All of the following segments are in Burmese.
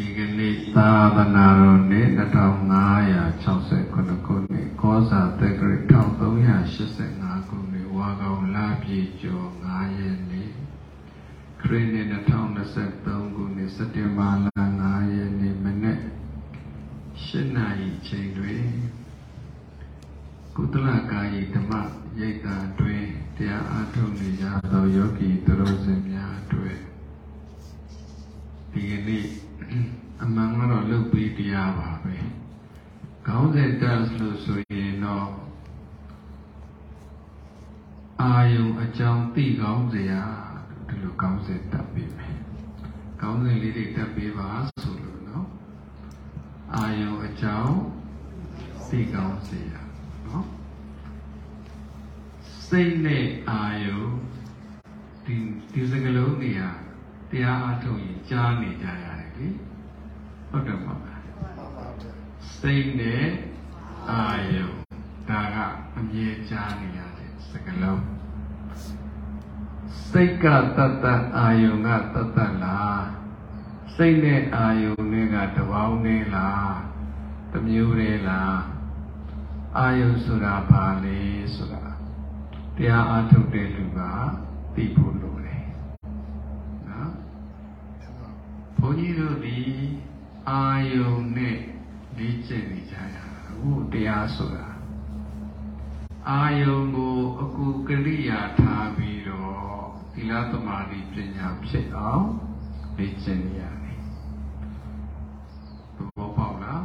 ဒီကနေ့သာသနာတော်နှစ်2569ခုနှစ်ကောဇာတက္ကရာ1385ခုနှစ်ဝါကောင်လပြည့်ကျော်9ရက်နေ့ခရစ်နှစ်2023ခုနှစ်စက်တင်ဘာလ9ရက်နေ့မနေ့8နာရီချိန်တွင်ကုသလကာယီဓမ္မရိပ်သာတွင်တရားအားထုတ်နေကြသောယောဂီသူတော်စင်များအတွက်ဒီကနေ့ အမှန်ကတော့လုတ်ပြီးတရားပါပဲခေါင်းစဉ်တက်လို့ဆိုရင်တော့အာယုံအကြောင်းသိကောင်းစရာဒီလိုခေါင်းစဉ်တက်ပြီးမယ်ခေါင်းစဉ်လေးတွေတက်ပြီးပါဆိုလို့နော်အာယုံအကြောင်းသိကောင်းစရာနော်စိတ်နဲ့အာယုံဒီဒီစကလုံးနေရာတရားအားထုတ်ရင်ကြားနေကြရတယ်လေ ဟုတ်တယ်မဟုတ်လားစိတ်နဲ့အာယုံဒါကအမြဲကြားနေရတဲ့စကလုံးစိတ်ကတတ်တတ်အာယုံကတတ်တတ်လားစိတ်နဲ့အာယုံနဲ့ကတပေါင်းနဲ့လားတစ်မျိုးတည်းလားအာယုံဆိုတာဘာလဲဆိုတာတရားအားထုတ်တဲ့လူကသိဖို့လိုတယ်နော် ဘုန်းကြီးတို့ဒီအာယုံနဲ့လေ့ကျင့်နေကြရတာအခုတရားဆိုတာအာယုံကိုအကူကရိယာထားပြီးတော့သီလသမာဓိပညာဖြစ်အောင်လေ့ကျင့်နေရတယ်ဘောပေါက်လား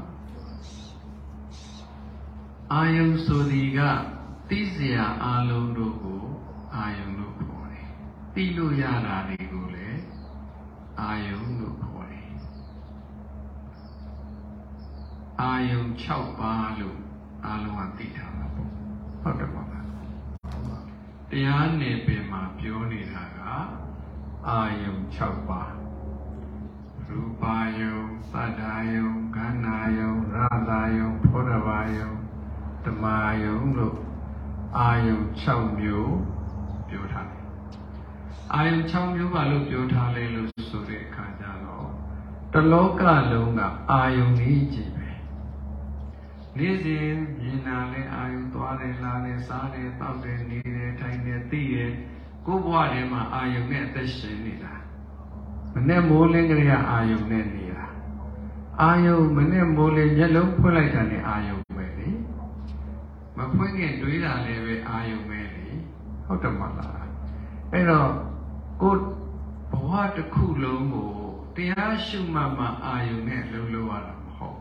အာယုံဆိုဒီကသိစရာအလုံးတို့ကိုအာယုံလို့ခေါ်တယ်သိလို့ရတာတွေကိုလည်း အာယုံလို့ခေါ်တယ်အာယုံ6ပါးလို့အလုံးကသိထားမှာပေါ့ဟုတ်တယ်ပါလားတရားနယ်ပင်မှာပြောနေတာကအာယုံ6ပါးရူပါယုံသတ္တာယုံခန္ဓာယုံရတာယုံဖောဓဘာယုံဓမ္မာယုံလို့အာယုံ6မျိုးပြောထားတယ်အာယုံ6မျိုးပါလို့ပြောထားလဲလို့ဆိုတဲ့အခါကျတော့ တလောကလုံးကအာယုံကြီးကြည့်ပဲနေ့စဉ်မြင်လာလဲအာယုံသွားတယ်လာတယ်စားတယ်တောက်တယ်နေတယ်ထိုင်တယ်သိတယ်ကိုယ်ဘဝထဲမှာအာယုံနဲ့အသက်ရှင်နေတာမနဲ့မိုးလင်းကလေးကအာယုံနဲ့နေတာအာယုံမနဲ့မိုးလင်းမျက်လုံးဖွင့်လိုက်တာနဲ့အာယုံပဲလေမဖွင့်ခင်တွေးတာလည်းပဲအာယုံပဲလေဟုတ်တယ်မလားအဲ့တော့ကိုဘဝတစ်ခုလုံးကို တရားရှုမှတ်မှအာယုံနဲ့လုံးလုံးရတာမဟုတ်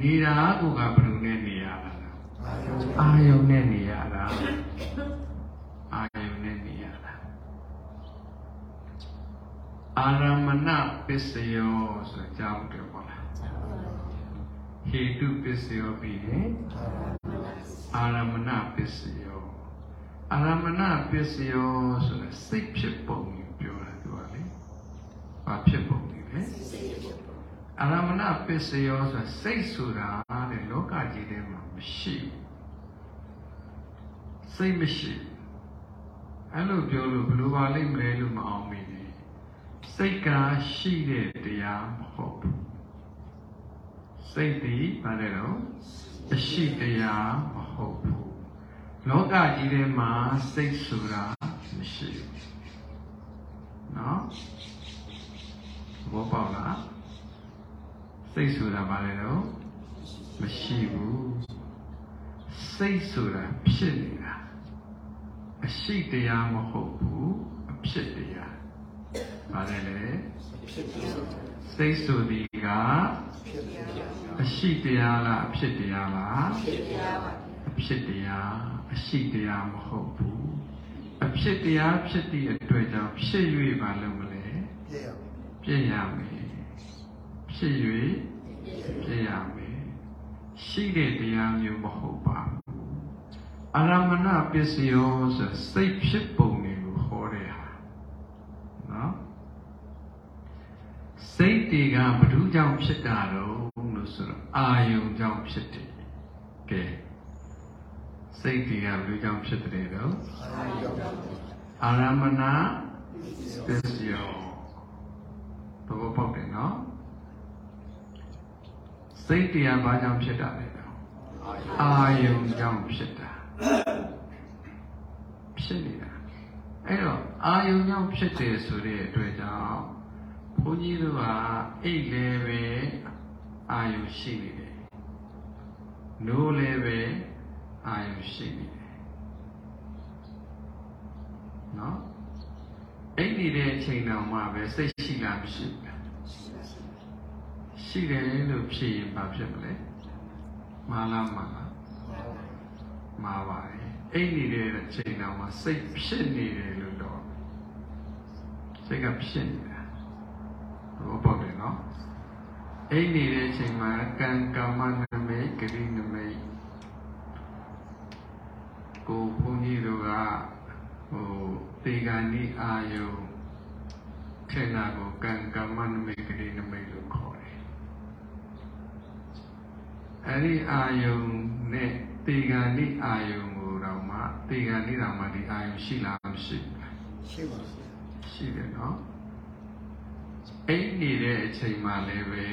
နေတာကိုကဘယ်လိုနဲ့နေရတာလဲအာယုံနဲ့နေရတာအာယုံနဲ့နေရတာအာရမဏပစ္စယောဆိုကြောင်းတယ်ပေါ့လားဟေတုပစ္စယောပြီးရင်အာရမဏပစ္စယောအာရမဏပစ္စယောဆိုတဲ့စိတ်ဖြစ်ပုံကိုပြောတာသူကလေ ဘာဖြစ်ပုံလဲအာရမဏပစ္စယောဆိုစိတ်ဆိုတာတဲ့လောကကြီးထဲမှာမရှိဘူးစိတ်မရှိအဲ့လိုပြောလို့ဘယ်လိုပါလိမ့်မလဲလို့မအောင်မိနေစိတ်ကရှိတဲ့တရားမဟုတ်ဘူးစိတ်ဒီဘာလဲတော့အရှိတရားမဟုတ်ဘူးလောကကြီးထဲမှာစိတ်ဆိုတာမရှိဘူးနော် ဘောပေါက်လားစိတ်ဆိုတာဘာလဲတော့မရှိဘူးစိတ်ဆိုတာဖြစ်နေတာအရှိတရားမဟုတ်ဘူးအဖြစ်တရားဘာလဲလဲစိတ်ဆိုဒီကအရှိတရားလားအဖြစ်တရားလားအဖြစ်တရားပါအဖြစ်တရားအရှိတရားမဟုတ်ဘူးအဖြစ်တရားဖြစ်သည့်အတွက်ကြောင့်ဖြစ်၍ပါလို့မလဲ ပြည့်ရမယ်ဖြစ်၍ပြည့်ရမယ်ရှိတဲ့တရားမျိုးမဟုတ်ပါဘူးအရမဏပစ္စယောဆိုစိတ်ဖြစ်ပုံတွေကိုဟောတဲ့ဟာနော်စိတ်တွေကဘ ᱹ ကြောင့်ဖြစ်တာတော့လို့ဆိုတော့အာယုံကြောင့်ဖြစ်တယ်ကဲစိတ်တွေကဘ ᱹ ကြောင့်ဖြစ်တယ်တော့အာရမဏပစ္စယော သဘောပေါက်တယ်နော်စိတ်တရားဘာကြောင့်ဖြစ်တာလဲတော့အာယုံကြောင့်ဖြစ်တာဖြစ်နေတာအဲ့တော့အာယုံကြောင့်ဖြစ်တယ်ဆိုတဲ့အတွက်ကြောင့်ဘုန်းကြီးတို့ကအိတ်လည်းပဲအာယုံရှိနေတယ်နိုးလည်းပဲအာယုံရှိနေတယ်နော် အိတ်နေတဲ့အချိန်တောင်မှပဲစိတ်ရှိလားမရှိဘူးလားရှိတယ်လို့ဖြစ်ရင်ဘာဖြစ်မလဲမာလားမာလားမာပါတယ်အိတ်နေတဲ့အချိန်တောင်မှစိတ်ဖြစ်နေတယ်လို့တော့စိတ်ကဖြစ်နေတာဘောပေါက်တယ်နော်အိတ်နေတဲ့အချိန်မှာကံကမ္မနမိတ်ဂရိနမိတ်ကိုဘုန်းကြီးတို့က ဟိုတေဂာနိအာယုထေနာကိုကံကမ္မနမိတ်ဂရိနမိတ်လို့ခေါ်တယ်အဲ့ဒီအာယုနဲ့တေဂာနိအာယုကိုတော့မှတေဂာနိတော်မှဒီအာယုရှိလားမရှိဘူးလားရှိပါဘူးရှိတယ်နော်အိတ်နေတဲ့အချိန်မှလည်းပဲ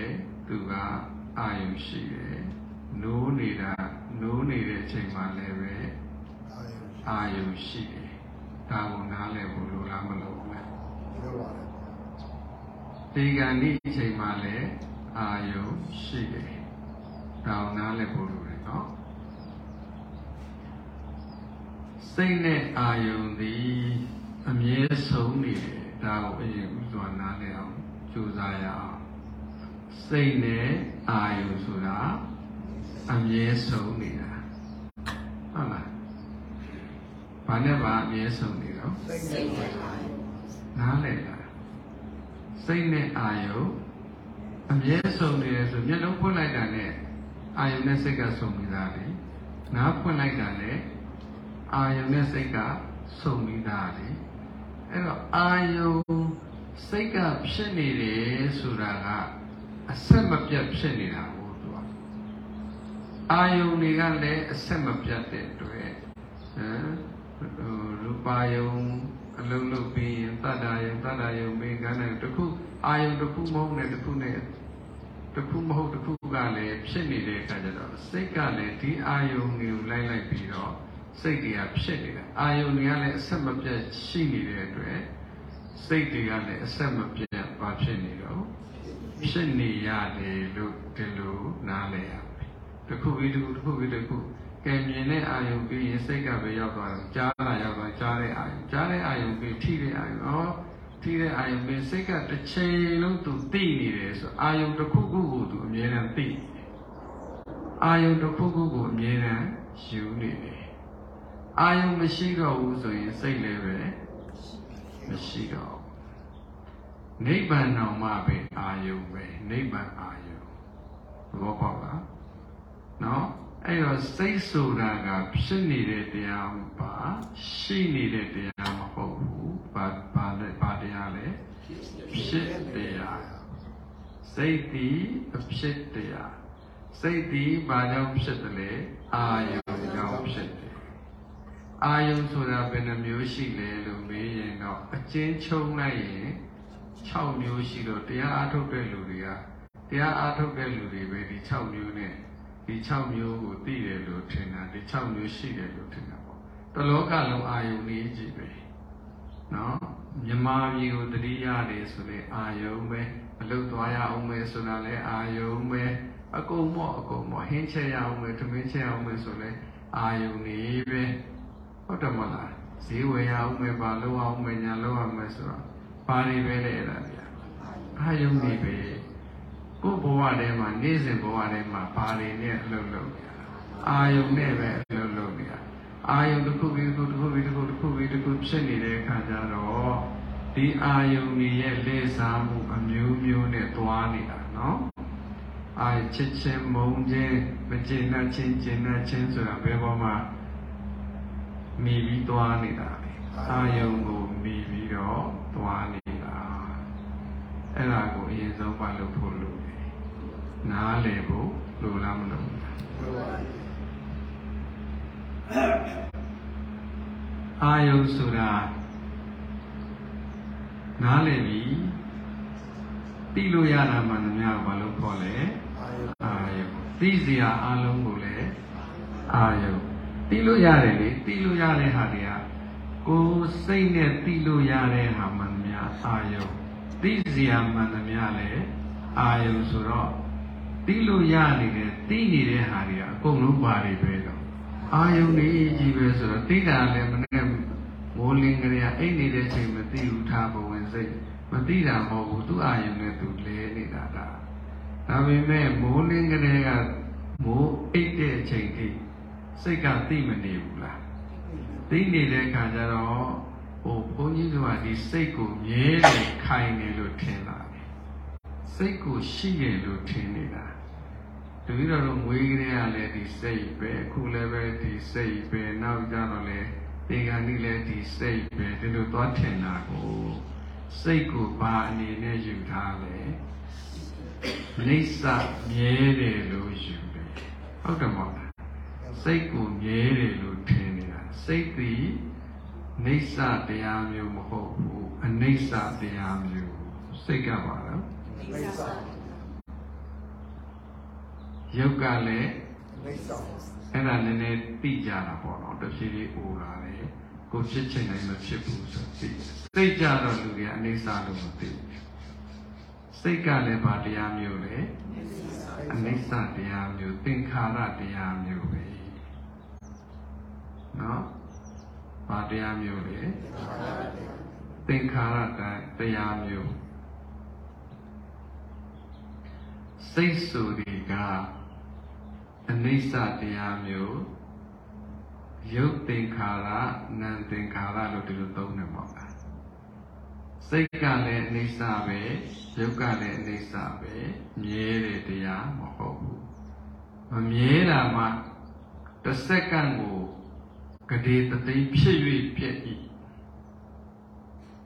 သူကအာယုရှိတယ်နိုးနေတာနိုးနေတဲ့အချိန်မှလည်းပဲအာယုအာယုရှိတယ် ဒါကိုနားလည်ဖို့လိုလားမလိုဘူးလားပြောပါတယ်ဒီကံဒီအချိန်မှလည်းအာယုရှိတယ်ဒါကိုနားလည်ဖို့လိုတယ်နော်စိတ်နဲ့အာယုသည်အမြဲဆုံးနေတယ်ဒါကိုအရင်ဥစွာနားလည်အောင်ကြိုးစားရအောင်စိတ်နဲ့အာယုဆိုတာအမြဲဆုံးနေတာဟုတ်လား ဘာနဲ့ပါအမြဲဆုံးနေတော့စိတ်နဲ့အာယုနားလည်လားစိတ်နဲ့အာယုအမြဲဆုံးနေတယ်ဆိုမျက်လုံးဖွင့်လိုက်တာနဲ့အာယုနဲ့စိတ်ကဆုံးပြီးသားလေနားဖွင့်လိုက်တာနဲ့အာယုနဲ့စိတ်ကဆုံးပြီးသားလေအဲ့တော့အာယုစိတ်ကဖြစ်နေတယ်ဆိုတာကအဆက်မပြတ်ဖြစ်နေတာကိုသူကအာယုတွေကလည်းအဆက်မပြတ်တဲ့အတွက်ဟမ်ဟို ရူပါယုံအလုံးလုံးပြီးရင်တတ္တယုံတတ္တယုံမေကန်းတယ်တခုအာယုတခုမဟုတ်နဲ့တခုနဲ့တခုမဟုတ်တခုကလည်းဖြစ်နေတဲ့အခါကျတော့စိတ်ကလည်းဒီအာယုံတွေကိုလိုက်လိုက်ပြီးတော့စိတ်တွေကဖြစ်နေတာအာယုံတွေကလည်းအဆက်မပြတ်ရှိနေတဲ့အတွက်စိတ်တွေကလည်းအဆက်မပြတ်ပါဖြစ်နေတော့ဖြစ်နေရတယ်လို့ဒီလိုနားလည်ရမယ်တစ်ခုပြီးတစ်ခုတစ်ခုပြီးတစ်ခု ကဲမြင်တဲ့အာယုံပြီးရင်စိတ်ကပဲရောက်သွားတယ်ကြားလာရောက်သွားကြားတဲ့အာယုံကြားတဲ့အာယုံပြီးထိတဲ့အာယုံဩထိတဲ့အာယုံပြီးစိတ်ကတစ်ချိန်လုံးသူသိနေတယ်ဆိုအာယုံတစ်ခုခုကိုသူအမြဲတမ်းသိနေတယ်အာယုံတစ်ခုခုကိုအမြဲတမ်းယူနေတယ်အာယုံမရှိတော့ဘူးဆိုရင်စိတ်လည်းပဲမရှိတော့ဘူးနိဗ္ဗာန်တော်မှပဲအာယုံပဲနိဗ္ဗာန်အာယုံသဘောပေါက်လားနော် အဲ့တော့စိတ်ဆိုတာကဖြစ်နေတဲ့တရားပါရှိနေတဲ့တရားမဟုတ်ဘူးဘာဘာလဲဘာတရားလဲဖြစ်တရားစိတ်ဒီအဖြစ်တရားစိတ်ဒီဘာကြောင့်ဖြစ်တယ်လဲအာယုံကြောင့်ဖြစ်တယ်အာယုံဆိုတာဘယ်နှမျိုးရှိလဲလို့မေးရင်တော့အကျဉ်းချုပ်လိုက်ရင်6မျိုးရှိတော့တရားအားထုတ်တဲ့လူတွေကတရားအားထုတ်တဲ့လူတွေပဲဒီ6မျိုးနဲ့ ဒီ6မျိုးကိုသိတယ်လို့ထင်တာဒီ6မျိုးရှိတယ်လို့ထင်တာပေါ့တလောကလုံးအာယုန်ကြီးကြည့်ပဲနော်မြမပြည်ကိုတတိရတယ်ဆိုလေအာယုန်ပဲအလုတ်သွားရအောင်ပဲဆိုတာလေအာယုန်ပဲအကုန်မော့အကုန်မော့ဟင်းချက်ရအောင်ပဲသမင်းချက်အောင်ပဲဆိုလေအာယုန်ကြီးပဲဟုတ်တယ်မလားဈေးဝယ်ရအောင်ပဲဘာလုပ်အောင်ပဲညာလုပ်အောင်ပဲဆိုတော့ဘာတွေပဲလေအဲ့ဒါဗျာအာယုန်ကြီးပဲ ကိုယ်ဘဝထဲမှာနေ့စဉ်ဘဝထဲမှာဘာတွေနဲ့အလုပ်လုပ်နေရအာယုန်နဲ့ပဲအလုပ်လုပ်နေရအာယုန်တစ်ခုပြီးတစ်ခုတစ်ခုပြီးတစ်ခုတစ်ခုပြီးတစ်ခုဖြစ်နေတဲ့အခါကျတော့ဒီအာယုန်ကြီးရဲ့လေစားမှုအမျိုးမျိုးနဲ့သွားနေတာနော်အာချစ်ချင်းမုန်းချင်းမကျေနပ်ချင်းကျေနပ်ချင်းဆိုတာဘယ်ပေါ်မှာမိပြီးသွားနေတာလဲအာယုန်ကိုမိပြီးတော့သွားနေတာအဲ့ဒါကိုအရင်ဆုံးပါလို့ဖို့လို့ နားလည်ဖို့လိုလားမလိုဘူးလားပြောပါတယ်အာယုဆိုတာနားလည်ပြီသိလို့ရတာမှန်သမျှဘာလို့ခေါ်လဲအာယုအာယုသိစရာအလုံးကိုလည်းအာယုံသိလို့ရတယ်လေသိလို့ရတဲ့ဟာတွေကကိုယ်စိတ်နဲ့သိလို့ရတဲ့ဟာမှန်များအာယုံသိစရာမှန်သမျှလည်းအာယုံဆိုတော့ သိလို့ရနေတဲ့သိနေတဲ့ဟာတွေကအကုန်လုံးပါတယ်ပဲတော့အာယုံလေးကြီးပဲဆိုတော့သိတာလည်းမနဲ့မိုးလင်းကလေးကအိတ်နေတဲ့ချိန်မသိဘူးထားဘဝင်စိတ်မသိတာမဟုတ်ဘူးသူအာယုံနဲ့သူလဲနေတာဒါဒါပေမဲ့မိုးလင်းကလေးကမိုးအိတ်တဲ့အချိန်ထိစိတ်ကသိမနေဘူးလားသိနေတဲ့အခါကျတော့ဟိုဘုန်းကြီးတို့ကဒီစိတ်ကိုမြဲတယ်ခိုင်တယ်လို့ထင်လာတယ်စိတ်ကိုရှိတယ်လို့ထင်နေတာ တပည့်တော်တို့ငွေကလေးကလည်းဒီစိတ်ပဲအခုလည်းပဲဒီစိတ်ပဲနောက်ကြတော့လည်းဒီကနေ့လည်းဒီစိတ်ပဲဒီလိုသွားထင်တာကိုစိတ်ကိုဘာအနေနဲ့ယူထားလဲလိစ္ဆမြဲတယ်လို့ယူတယ်ဟုတ်တယ်မဟုတ်လားစိတ်ကိုမြဲတယ်လို့ထင်နေတာစိတ်သည်နိစ္စတရားမျိုးမဟုတ်ဘူးအနိစ္စတရားမျိုးစိတ်ကပါတော့မိစ္ဆာ ယုတ်ကလည်းမိစ္ဆာအဲ့ဒါနည်းနည်းသိကြတာပေါ့နော်တဖြည်းဖြည်းအိုလာတယ်ကိုဖြစ်ချင်တိုင်းမဖြစ်ဘူးဆိုသိတယ်စိတ်ကြတော့လူတွေအနေစာလို့မသိဘူးစိတ်ကလည်းဗာတရားမျိုးလေအနိစ္စတရားမျိုးသင်္ခါရတရားမျိုးပဲနော်ဗာတရားမျိုးလေသင်္ခါရတရားမျိုးစိတ်ဆိုဒီက အနိစ္စတရားမျိုးရုပ်သင်္ခါရနာမ်သင်္ခါရလို့ဒီလိုသုံးတယ်ပေါ့လားစိတ်ကလည်းအနိစ္စပဲရုပ်ကလည်းအနိစ္စပဲမြဲတဲ့တရားမဟုတ်ဘူးမမြဲတာမှတစ်စက္ကန့်ကိုကတိတသိမ်းဖြစ်၍ပြည့်၏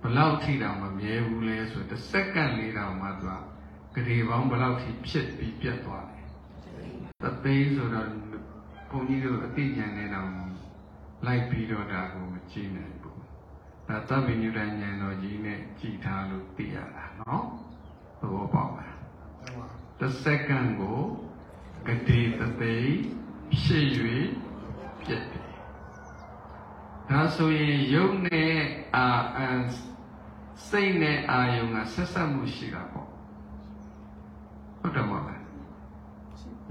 ဘလောက်ထိတောင်မမြဲဘူးလဲဆိုတစ်စက္ကန့်လေးတောင်မှသူကကတိပေါင်းဘလောက်ထိဖြစ်ပြီးပြတ်သွားတယ် တသိန်းဆိုတော့ဘုန်းကြီးတို့အသိဉာဏ်နဲ့တော့လိုက်ပြီးတော့ဒါကိုမကြည့်နိုင်ဘူးဒါသဗ္ဗညုတဉာဏ်တော်ကြီးနဲ့ကြည်ထားလို့သိရတာနော်သဘောပေါက်လားတမတစ်စက္ကန့်ကိုကတိတသိန်းဖြစ်၍ပြတ်တယ်ဒါဆိုရင်ယုံနဲ့အာအန်စိတ်နဲ့အာယုံကဆက်ဆက်မှုရှိတာပေါ့ဟုတ်တယ်မဟုတ်လား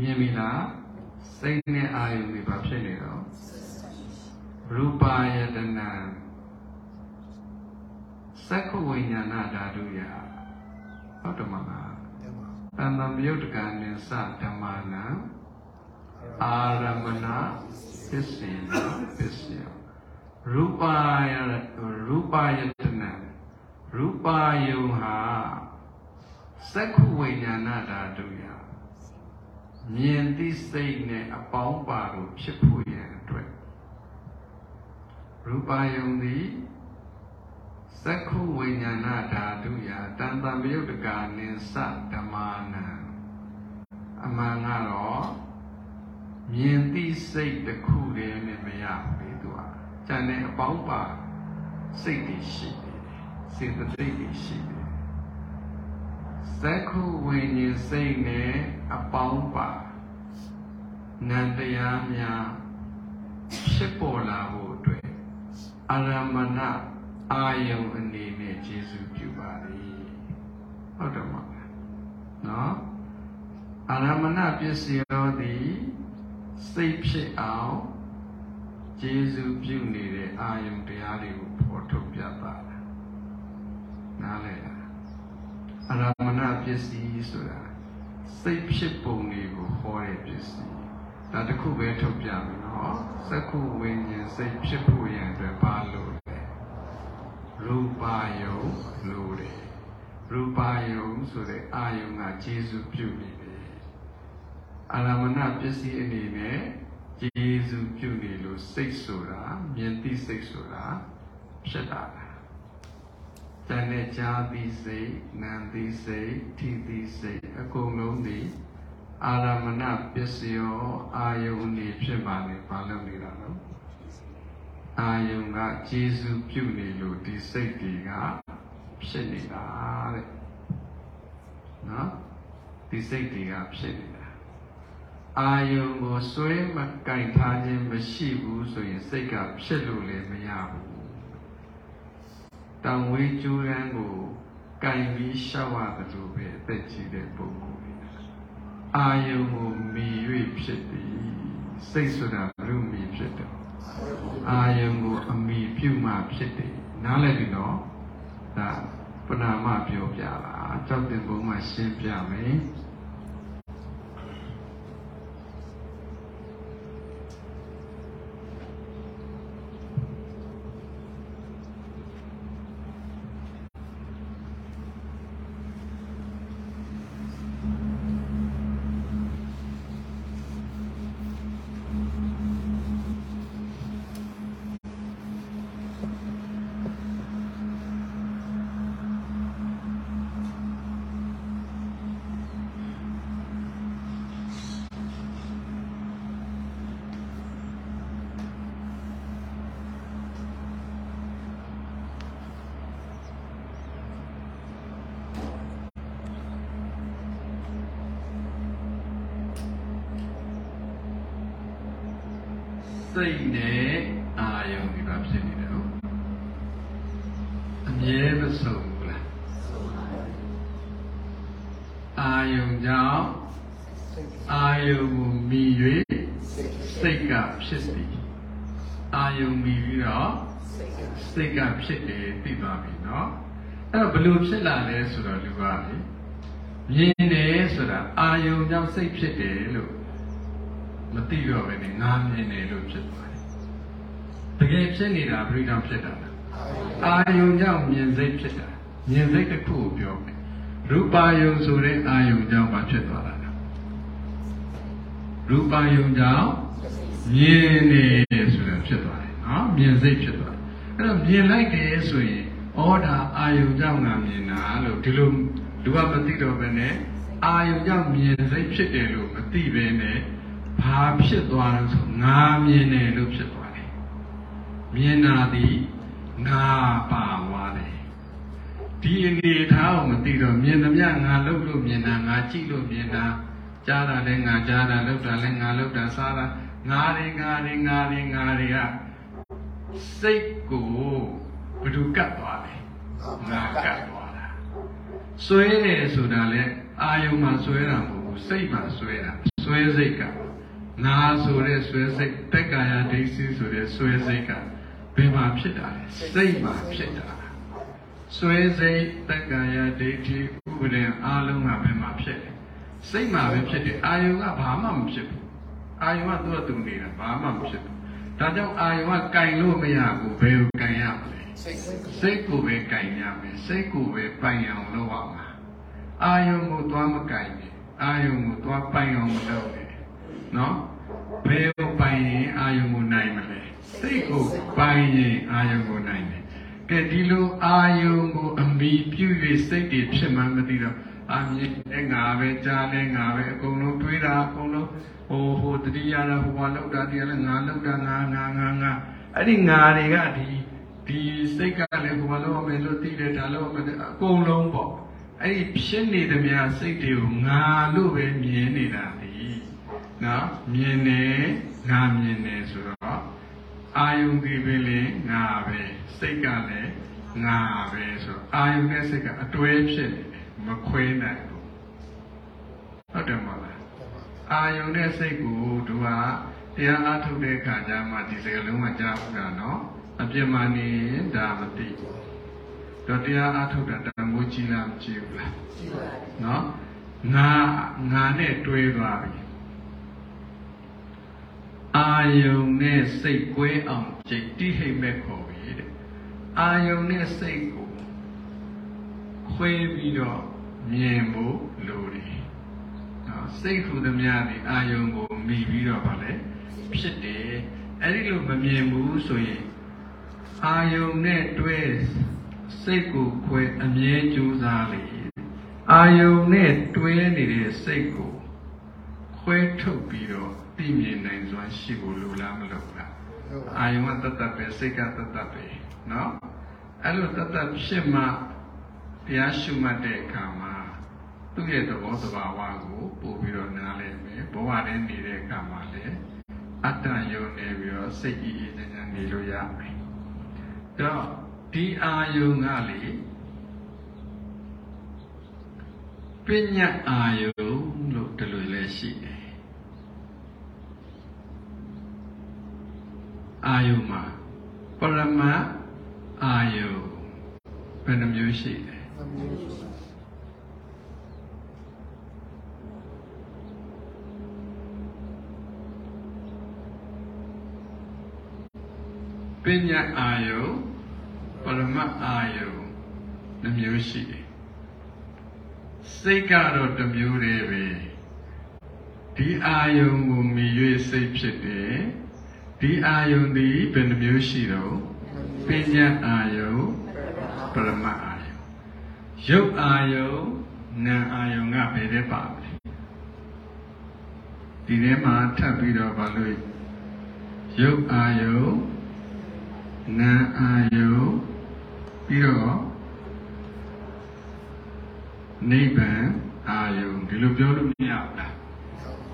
မြင်ပြီလားစိတ်နဲ့အာယုံတွေဘာဖြစ်နေတော့ရူပယတနာသက္ခဝိညာဏဓာတုယဟုတ်တယ်မဟုတ်လားတမတန်တံမြုပ်တကံနိသဓမ္မနံအာရမဏပစ္စေနပစ္စယရူပါယရူပါယတနံရူပါယုံဟာသက္ခုဝိညာဏဓာတုယ မြင်သိစိတ်နဲ့အပေါင်းပါလို့ဖြစ်ဖို့ရန်အတွက်ရူပါယုံသည်သက္ခုဝိညာဏဓာတုယတန်တံမြုပ်တကာနိသဓမ္မာနံအမှန်ကတော့မြင်သိစိတ်တစ်ခုတည်းနဲ့မရဘူးလေသူကကျန်တဲ့အပေါင်းပါစိတ်တွေရှိတယ်စေတသိက်တွေရှိတယ်သက္ခုဝိညာဉ်စိတ်နဲ့အပေါင်းပါနန္တရားများဖြစ်ပေါ်လာဖို့အတွက်အာရမဏအာယုံအနေနဲ့ကျေစုပြုပါလေဟုတ်တယ်မဟုတ်လားနော်အာရမဏပစ္စယောသည်စိတ်ဖြစ်အောင်ကျေစုပြုနေတဲ့အာယုံတရားတွေကိုပေါ်ထုတ်ပြတာနားလည်လားအာရမဏပစ္စည်းဆိုတာ စိတ်ဖြစ်ပုံတွေကိုဟောတဲ့ပစ္စည်းဒါတစ်ခုပဲထုတ်ပြမယ်နော်သက္ခုဝိညာဉ်စိတ်ဖြစ်ဖို့ရန်အတွက်ဘာလို့လဲရူပါယုံလို့တယ်ရူပါယုံဆိုတဲ့အာယုံကကျေစုပြုနေတယ်အာရမဏပစ္စည်းအနေနဲ့ကျေစုပြုနေလို့စိတ်ဆိုတာမြင်သိစိတ်ဆိုတာဖြစ်တာလား တန်တဲ့ကြားသိစိတ်နာမ်သိစိတ်ထိသိစိတ်အကုန်လုံးဒီအာရမဏပစ္စယောအာယုန်နေဖြစ်ပါလေဘာလို့နေတာလဲအာယုန်ကကျေစုပြုနေလို့ဒီစိတ်တွေကဖြစ်နေတာတဲ့နော်ဒီစိတ်တွေကဖြစ်နေတာအာယုံကိုစွဲမကင်ထားခြင်းမရှိဘူးဆိုရင်စိတ်ကဖြစ်လို့လည်းမရဘူး တောင်ဝေးကျိုးရန်ကိုကင်ပြီးရှောက်ရတယ်လို့ပဲအသက်ကြီးတဲ့ပုဂ္ဂိုလ်တွေအာယုံကိုမီ၍ဖြစ်သည်စိတ်ဆိုတာဘုရုမီဖြစ်တယ်အာယုံကိုအမီပြုမှဖြစ်တယ်နားလည်ပြီနော်ဒါပဏာမပြောပြတာကြောက်တင်ဘုံမှာရှင်းပြမယ် စိတ်နဲ့အာယုံဒီမှာဖြစ်နေတယ်ဟုတ်အမြဲမဆုံးဘူးလားအာယုံကြောင့်အာယုံကိုမြည်၍စိတ်ကဖြစ်သည်အာယုံမြည်ပြီးတော့စိတ်ကဖြစ်တယ်သိသွားပြီเนาะအဲ့တော့ဘယ်လိုဖြစ်လာလဲဆိုတော့လူကလေမြင်တယ်ဆိုတာအာယုံကြောင့်စိတ်ဖြစ်တယ်လို့ မသိတော့ပဲနဲ့ငါမြင်တယ်လို့ဖြစ်သွားတယ်။တကယ်ဖြစ်နေတာဘယ်လိုကြောင့်ဖြစ်တာလဲ။အာယုံကြောင့်မြင်စိတ်ဖြစ်တာ။မြင်စိတ်တစ်ခုကိုပြောမယ်။ရူပါယုံဆိုတဲ့အာယုံကြောင့်မဖြစ်သွားတာလား။ရူပါယုံကြောင့်မြင်နေဆိုတာဖြစ်သွားတယ်နော်။မြင်စိတ်ဖြစ်သွားတယ်။အဲ့တော့မြင်လိုက်တယ်ဆိုရင်ဩဒါအာယုံကြောင့်ငါမြင်တာလို့ဒီလိုလူကမသိတော့ပဲနဲ့အာယုံကြောင့်မြင်စိတ်ဖြစ်တယ်လို့မသိပဲနဲ့ ဘာဖြစ်သွားလဲဆိုငါမြင်တယ်လို့ဖြစ်သွားတယ်မြင်တာဒီငါပါသွားတယ်ဒီအနေထားကိုမသိတော့မြင်သမျှငါလှုပ်လို့မြင်တာငါကြည့်လို့မြင်တာကြားတာလည်းငါကြားတာလှုပ်တာလည်းငါလှုပ်တာစားတာငါတွေငါတွေငါတွေငါတွေကစိတ်ကိုဘယ်သူကတ်သွားလဲငါကတ်သွားတာဆွဲတယ်ဆိုတာလေအာယုံမှာဆွဲတာမဟုတ်ဘူးစိတ်မှာဆွဲတာဆွဲစိတ်က ငါဆိုတဲ့ဆွဲစိတ်တက်ကာယဒိဋ္ဌိဆိုတဲ့ဆွဲစိတ်ကဘယ်မှာဖြစ်တာလဲစိတ်မှာဖြစ်တာဆွဲစိတ်တက်ကာယဒိဋ္ဌိဥပဒေအားလုံးကဘယ်မှာဖြစ်လဲစိတ်မှာပဲဖြစ်တယ်အာယုံကဘာမှမဖြစ်ဘူးအာယုံကသူ့အတူနေတာဘာမှမဖြစ်ဘူးဒါကြောင့်အာယုံကကင်လို့မရဘူးဘယ်ကိုကင်ရမလဲစိတ်စိတ်ကိုပဲကင်ရမယ်စိတ်ကိုပဲပိုင်အောင်လုပ်ရမှာအာယုံကိုသွားမကင်နဲ့အာယုံကိုသွားပိုင်အောင်မလုပ်နဲ့ နော်ဘယ်ကိုပိုင်ရင်အာယုံကိုနိုင်မလဲစိတ်ကိုပိုင်ရင်အာယုံကိုနိုင်တယ်ကဲဒီလိုအာယုံကိုအမိပြု၍စိတ်တွေဖြစ်မှမသိတော့အာမြင်တဲ့ငါပဲကြားတဲ့ငါပဲအကုန်လုံးတွေးတာအကုန်လုံးဟိုဟိုတတိယရဟိုဘာလောက်တာတရားလဲငါလောက်တာငါငါငါငါအဲ့ဒီငါတွေကဒီဒီစိတ်ကလည်းဟိုဘာလောက်မယ်လို့သိတယ်ဒါလောက်မယ်အကုန်လုံးပေါ့အဲ့ဒီဖြစ်နေသမျှစိတ်တွေကိုငါလို့ပဲမြင်နေတာဒီ နော်မြင်တယ်ငါမြင်တယ်ဆိုတော့အာယုန်ဒီပဲလေငါပဲစိတ်ကလည်းငါပဲဆိုတော့အာယုန်နဲ့စိတ်ကအတွဲဖြစ်နေတယ်မခွဲနိုင်ဘူးဟုတ်တယ်မဟုတ်လားအာယုန်နဲ့စိတ်ကိုသူကတရားအားထုတ်တဲ့အခါကျမှဒီစကလုံးကကြားဘူးတာနော်အပြစ်မှနေရင်ဒါမသိဘူးတော့တရားအားထုတ်တာတန်ဖိုးကြီးလားမကြီးဘူးလားကြည့်ပါနော်ငါငါနဲ့တွဲသွားပြီ အာယုန်နဲ့စိတ်ကွဲအောင်จิตတိဟိမဲ့ခေါ်ပြီတဲ့အာယုန်နဲ့စိတ်ကိုခွဲပြီးတော့မြင်ဖို့လိုတယ်နော်စိတ်ဟူသည်များဒီအာယုန်ကိုမိပြီးတော့ဗာလဲဖြစ်တယ်အဲ့ဒီလိုမမြင်ဘူးဆိုရင်အာယုန်နဲ့တွဲစိတ်ကိုခွဲအမြဲကြိုးစားလေအာယုန်နဲ့တွဲနေတဲ့စိတ်ကိုခွဲထုတ်ပြီးတော့ ပြည့်မြင်နိုင်စွမ်းရှိဖို့လိုလားမလိုလားအာယုံကတတ်တတ်ပဲစိတ်ကတတ်တတ်ပဲနော်အဲ့လိုတတ်တတ်ဖြစ်မှတရားရှုမှတ်တဲ့အခါမှာသူ့ရဲ့သဘောသဘာဝကိုပို့ပြီးတော့နားလည်မယ်ဘဝတည်းနေတဲ့အခါမှာလည်းအတ္တယုံနေပြီးတော့စိတ်ကြည်ကြည်ဉာဏ်နေလို့ရမယ်တော့ဒီအာယုံကလေပညာအာယုံလို့ဒီလိုလဲရှိတယ် အာယုံမှာပရမတ်အာယုံဘယ်နှမျိုးရှိလဲအမျိုးရှိပညာအာယုပရမတ်အာယုနှမျိုးရှိတယ်စိတ်ကတော့တစ်မျိုးတည်းပဲဒီအာယုကိုမြည်၍စိတ်ဖြစ်တယ် ဒီအာယုဒီဘယ်နှမျိုးရှိတော့ပညာအာယုပရမတ်အာယုရုပ်အာယုနာအာယုကဘယ်တဲ့ပါလဲဒီထဲမှာထပ်ပြီးတော့ဘာလို့ရုပ်အာယုနာအာယုပြီးတော့နိဗ္ဗာန်အာယုဒီလိုပြောလို့မရဘူးလား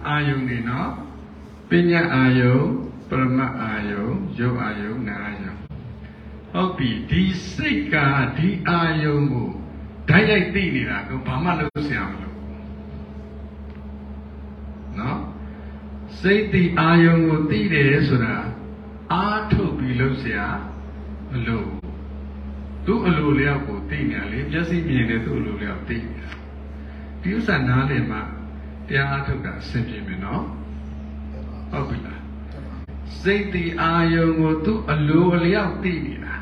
အာယုနေနော်ပညာအာယု ပရမအာယုံရုပ်အာယုံနာအာယုံဟုတ်ပြီဒီစိတ်ကဒီအာယုံကိုဓာတ်ရိုက်သိနေတာကိုဘာမှလုပ်ဆရာမလို့နော်စိတ်ဒီအာယုံကိုသိတယ်ဆိုတာအာထုတ်ပြီးလုပ်ဆရာမလို့သူ့အလိုလျောက်ကိုသိနေလေမျက်စိမြင်တယ်သူ့အလိုလျောက်သိနေတာဒီဥစ္စာနားလည်မှတရားအထုတ်တာအဆင်ပြေမယ်နော်ဟုတ်ပြီလား စိတ်ဒီအာယုံကိုသူ့အလိုလျောက်သိနေတာ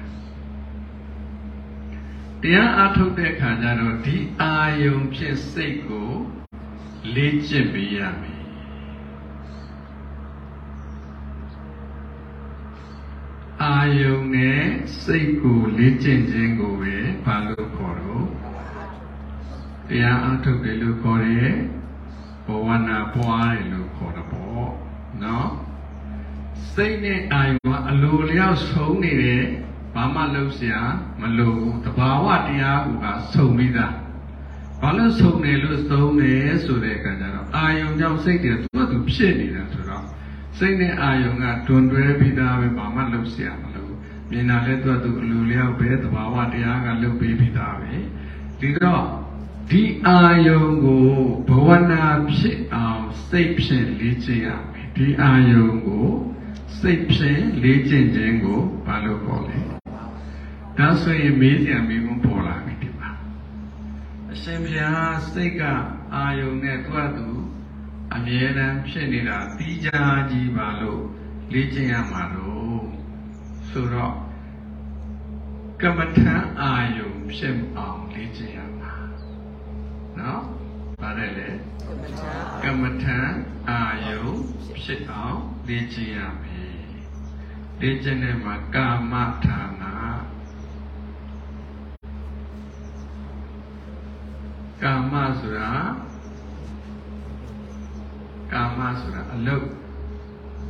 တရားအားထုတ်တဲ့အခါကျတော့ဒီအာယုံဖြစ်စိတ်ကိုလေ့ကျင့်ပေးရမယ်အာယုံနဲ့စိတ်ကိုလေ့ကျင့်ခြင်းကိုပဲဘာလို့ခေါ်တော့တရားအထုတ်တယ်လို့ခေါ်တယ်ဘဝနာပွားတယ်လို့ခေါ်တယ်ပေါ့နော် စိတ်နဲ့အာယုကအလိုလျောက်ဆုံးနေတယ်ဘာမှလုပ်စရာမလိုဘူးတဘာဝတရားကဆုံပြီးသားဘာလို့ဆုံနေလို့သုံးနေဆိုတဲ့အခါကျတော့အာယုံကြောင့်စိတ်တွေသူ့အတူဖြစ်နေတာဆိုတော့စိတ်နဲ့အာယုံကတွန်တွဲပြီးသားပဲဘာမှလုပ်စရာမလိုဘူးမြင်တာလည်းသူ့အတူအလိုလျောက်ပဲတဘာဝတရားကလုပ်ပေးပြီးသားပဲဒီတော့ဒီအာယုံကိုဘဝနာဖြစ်အောင်စိတ်ဖြင့်လေ့ကျင့်ရမယ်ဒီအာယုံကို စိတ်ဖြင့်လေ့ကျင့်ခြင်းကိုဘာလို့ခေါ်လဲဒါဆိုရင်မေးကြံမိမှုပေါ်လာပြီဒီမှာအရှင်ဘုရားစိတ်ကအာယုံနဲ့သူ့အတူအမြဲတမ်းဖြစ်နေတာတီးခြားကြီးပါလို့လေ့ကျင့်ရမှာတော့ဆိုတော့ကမ္မထံအာယုံဖြစ်အောင်လေ့ကျင့်ရမှာနော်ပါတယ်လေကမ္မထံအာယုံဖြစ်အောင်လေ့ကျင့်ရမယ် လေ့ကျင့်တဲ့မှာကာမဌာနာကာမဆိုတာကာမဆိုတာအလုတ်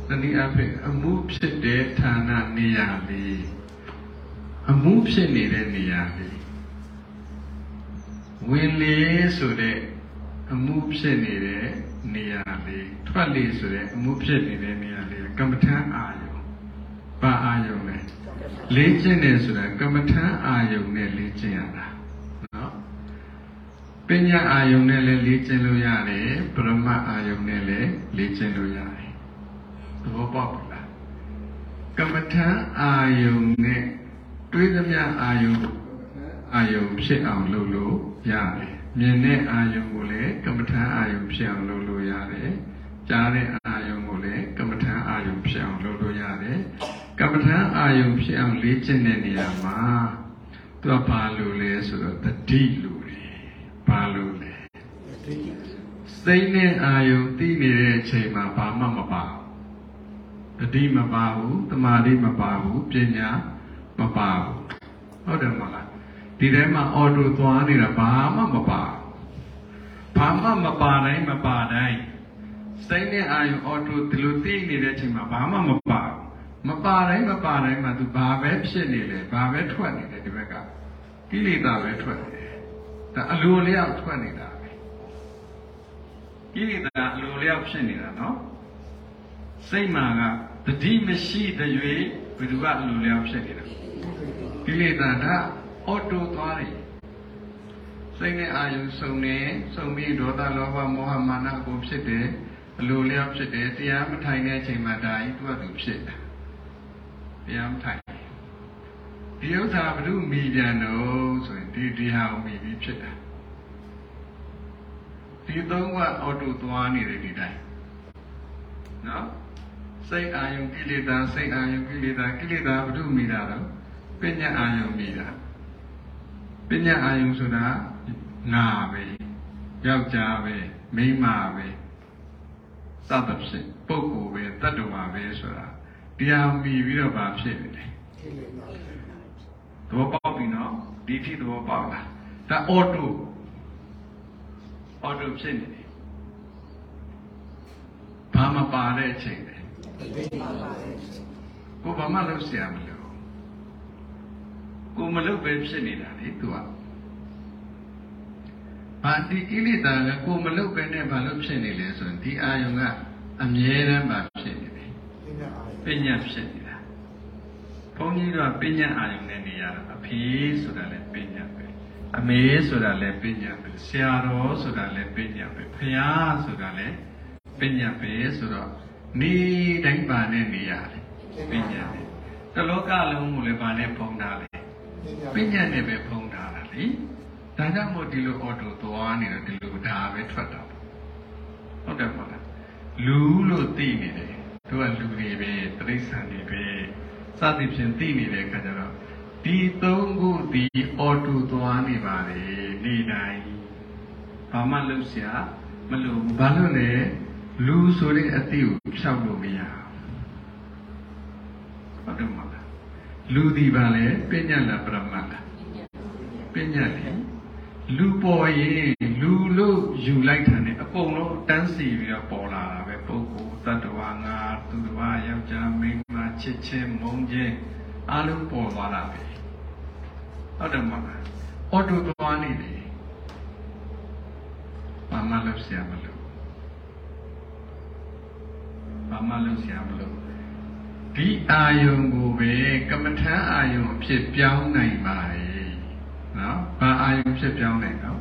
တနည်းအားဖြင့်အမှုဖြစ်တဲ့ဌာနနေရာလေးအမှုဖြစ်နေတဲ့နေရာလေးဝင်လေဆိုတဲ့အမှုဖြစ်နေတဲ့နေရာလေးထွက်လေဆိုတဲ့အမှုဖြစ်နေတဲ့နေရာလေးကမ္မထမ်းအာယုံ ဘာအာယုံလဲလေးကျင့်တယ်ဆိုတာကမ္မထမ်းအာယုံနဲ့လေးကျင့်ရတာနော်ပညာအာယုံနဲ့လည်းလေ့ကျင့်လို့ရတယ်ပရမတ်အာယုံနဲ့လည်းလေ့ကျင့်လို့ရတယ်သဘောပေါက်ပြီလားကမ္မထံအာယုံနဲ့တွေးသမျှအာယုံအာယုံဖြစ်အောင်လုပ်လို့ရတယ်မြင်တဲ့အာယုံကိုလည်းကမ္မထံအာယုံဖြစ်အောင်လုပ်လို့ရတယ်ကြားတဲ့အာယုံ ကမ္မထံအာယုံဖြစ်အောင်လေ့ကျင့်တဲ့နေရာမှာသူကဘာလို့လဲဆိုတော့တတိလို့တယ်ဘာလို့လဲတိတိစိတ်နဲ့အာယုံသိနေတဲ့အချိန်မှာဘာမှမပါဘူးတတိမပါဘူးတမာတိမပါဘူးပညာမပါဘူးဟုတ်တယ်မလားဒီထဲမှာအော်တိုသွားနေတာဘာမှမပါဘူးဘာမှမပါတိုင်းမပါတိုင်းစိတ်နဲ့အာယုံအော်တိုဒီလိုသိနေတဲ့အချိန်မှာဘာမှမပါဘူး မပါတိုင်းမပါတိုင်းမှာသူဘာပဲဖြစ်နေလဲဘာပဲထွက်နေလဲဒီဘက်ကကိလေသာပဲထွက်နေတယ်ဒါအလိုလျောက်ထွက်နေတာပဲကိလေသာအလိုလျောက်ဖြစ်နေတာနော်စိတ်မှာကတတိမရှိတဲ့၍ဘယ်သူကအလိုလျောက်ဖြစ်နေတာကိလေသာကအော်တိုသွားတယ်စိတ်နဲ့အာယုစုံနေစုံပြီးဒေါသလောဘမောဟမာနကိုဖြစ်တယ်အလိုလျောက်ဖြစ်တယ်တရားမထိုင်တဲ့အချိန်မှာဒါကြီးသူကသူဖြစ်တာ တရားမထိုင်ဒီဥစ္စာဘုရုမိပြန်တော့ဆိုရင်ဒီဒီဟာကိုမိပြီးဖြစ်တာဒီသုံးကအော်တိုသွားနေတယ်ဒီတိုင်းနော်စိတ်အာယုကိလေသာစိတ်အာယုကိလေသာကိလေသာဘုရုမိတာတော့ပညာအာယုမိတာပညာအာယုဆိုတာငါပဲယောက်ျားပဲမိန်းမပဲသတ်တဲ့ဖြစ်ပုဂ္ဂိုလ်ပဲတတ္တဝါပဲဆိုတာ တရားမိပြီးတော့ဗာဖြစ်နေတယ် ကိလေသာ သဘောပေါက်ပြီနော်ဒီထိသဘောပေါက်လားဒါအော်တိုအော်တိုဖြစ်နေတယ်ဘာမပါတဲ့အချိန်လေ တတိယပါပဲ ကိုဘာမှလုပ်เสียမလို့ကိုမလုပ်ပဲဖြစ်နေတာလေသူကဘာဒီကိလေသာကကိုမလုပ်ပဲနဲ့ဘာလို့ဖြစ်နေလဲဆိုရင်ဒီအာယုံကအမြဲတမ်းပါဖြစ်နေတယ် ပညာအာယ ပညာဖြစ်နေတာဘုန်းကြီးတို့ကပညာအာယုန်နဲ့နေရတာအဖေဆိုတာလည်းပညာပဲအမေဆိုတာလည်းပညာပဲဆရာတော်ဆိုတာလည်းပညာပဲဖရာဆိုတာလည်းပညာပဲဆိုတော့နေတိုင်းပါနဲ့နေရတယ်ပညာနဲ့တလောကလုံးကိုလည်းပါနဲ့ဖုံးထားတယ်ပညာနဲ့ပဲဖုံးထားတာလေဒါကြောင့်မို့ဒီလိုအော်တိုသွားနေတော့ဒီလိုဒါပဲထွက်တာပေါ့ဟုတ်တယ်မဟုတ်လားလူလို့သိနေတယ် သူကလူတွေပဲတိရစ္ဆာန်တွေပဲစသည်ဖြင့်သိနေတဲ့ခါကျတော့ဒီသုံးခုဒီအော်တူသွားနေပါလေနေတိုင်းဘာမှလုပ်စရာမလိုဘူးဘာလို့လဲလူဆိုတဲ့အတိကိုဖြောက်လို့မရဘူးဟုတ်တယ်မလားလူဒီပါလေပညာလားပရမတ်လားပညာလေလူပေါ်ရင်လူလို့ယူလိုက်တာ ਨੇ အကုန်လုံးတန်းစီပြီးတော့ပေါ်လာတာပဲပုဂ္ဂိုလ်တ attva သူတစ်ပါးယောက်ျားမိန်းမချစ်ချင်းမုန်းချင်းအလုံးပေါ်သွားတာပဲဟုတ်တယ်မလားအော်တိုသွားနေတယ်ဘာမှလုပ်စရာမလိုဘာမှလုပ်စရာမလိုဒီအာယုံကိုပဲကမ္မထမ်းအာယုံအဖြစ်ပြောင်းနိုင်ပါတယ်နော်ဘာအာယုံဖြစ်ပြောင်းနိုင်တော့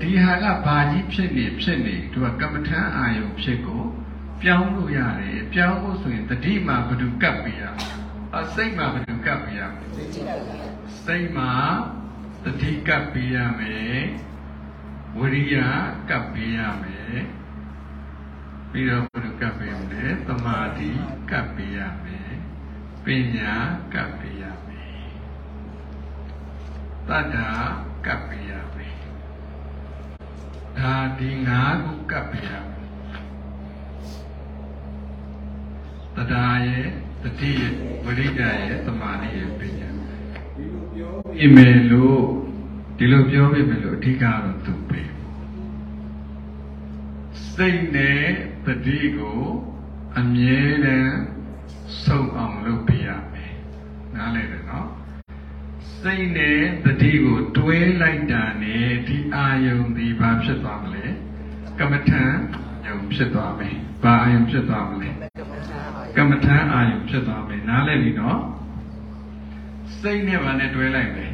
ဒီဟာကဘာကြီးဖြစ်နေဖြစ်နေသူကကမ္မထမ်းအာယုံဖြစ်ကို ပြောင်းလို့ရတယ်ပြောင်းဖို့ဆိုရင်တတိမှာဘယ်သူကပ်ပေးရအစိတ်မှာဘယ်သူကပ်ပေးရမလဲစိတ်မှာတတိကပ်ပေးရမယ်ဝိရိယကပ်ပေးရမယ်ပြီးတော့ဘုရားကပ်ပေးရမယ်သမာဓိကပ်ပေးရမယ်ပညာကပ်ပေးရမယ်တတ္တာကပ်ပေးရမယ်ဒါဒီငါးခုကပ်ပေးရမယ် တတ္တာရဲ့တတိရဲ့ဝိရိယရဲ့သမာဓိရဲ့ပညာပြင်မယ်လို့ဒီလိုပြောပြမယ်လို့အဓိကတော့သူပဲစိတ်နဲ့တတိကိုအမြဲတမ်းစုံအောင်လုပ်ပြရမယ်နားလည်တယ်နော်စိတ်နဲ့တတိကိုတွဲလိုက်တာနဲ့ဒီအာယုံဒီဘာဖြစ်သွားမလဲကမ္မထံယုံဖြစ်သွားမယ်ဘာအာယုံဖြစ်သွားမလဲ ကမ္မထံအာယုံဖြစ်သွားမယ်နားလည်ပြီနော်စိတ်နဲ့ဗာနဲ့တွဲလိုက်မယ်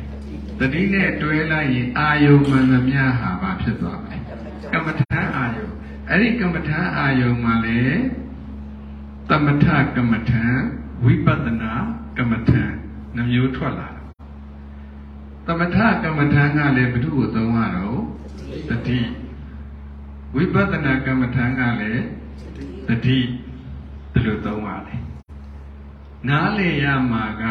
တတိနဲ့တွဲလိုက်ရင်အာယုံမှန်သမျှဟာဘာဖြစ်သွားမလဲကမ္မထာအာယုံအဲ့ဒီကမ္မထာအာယုံမှာလေသမထကမ္မထာဝိပဿနာကမ္မထာနှမျိုးထွက်လာတယ်သမထကမ္မထာကလည်းဘု து ကိုသုံးရတော့တတိဝိပဿနာကမ္မထာကလည်းတတိ ဒီလိုသုံးရတယ်နားလေရမှာက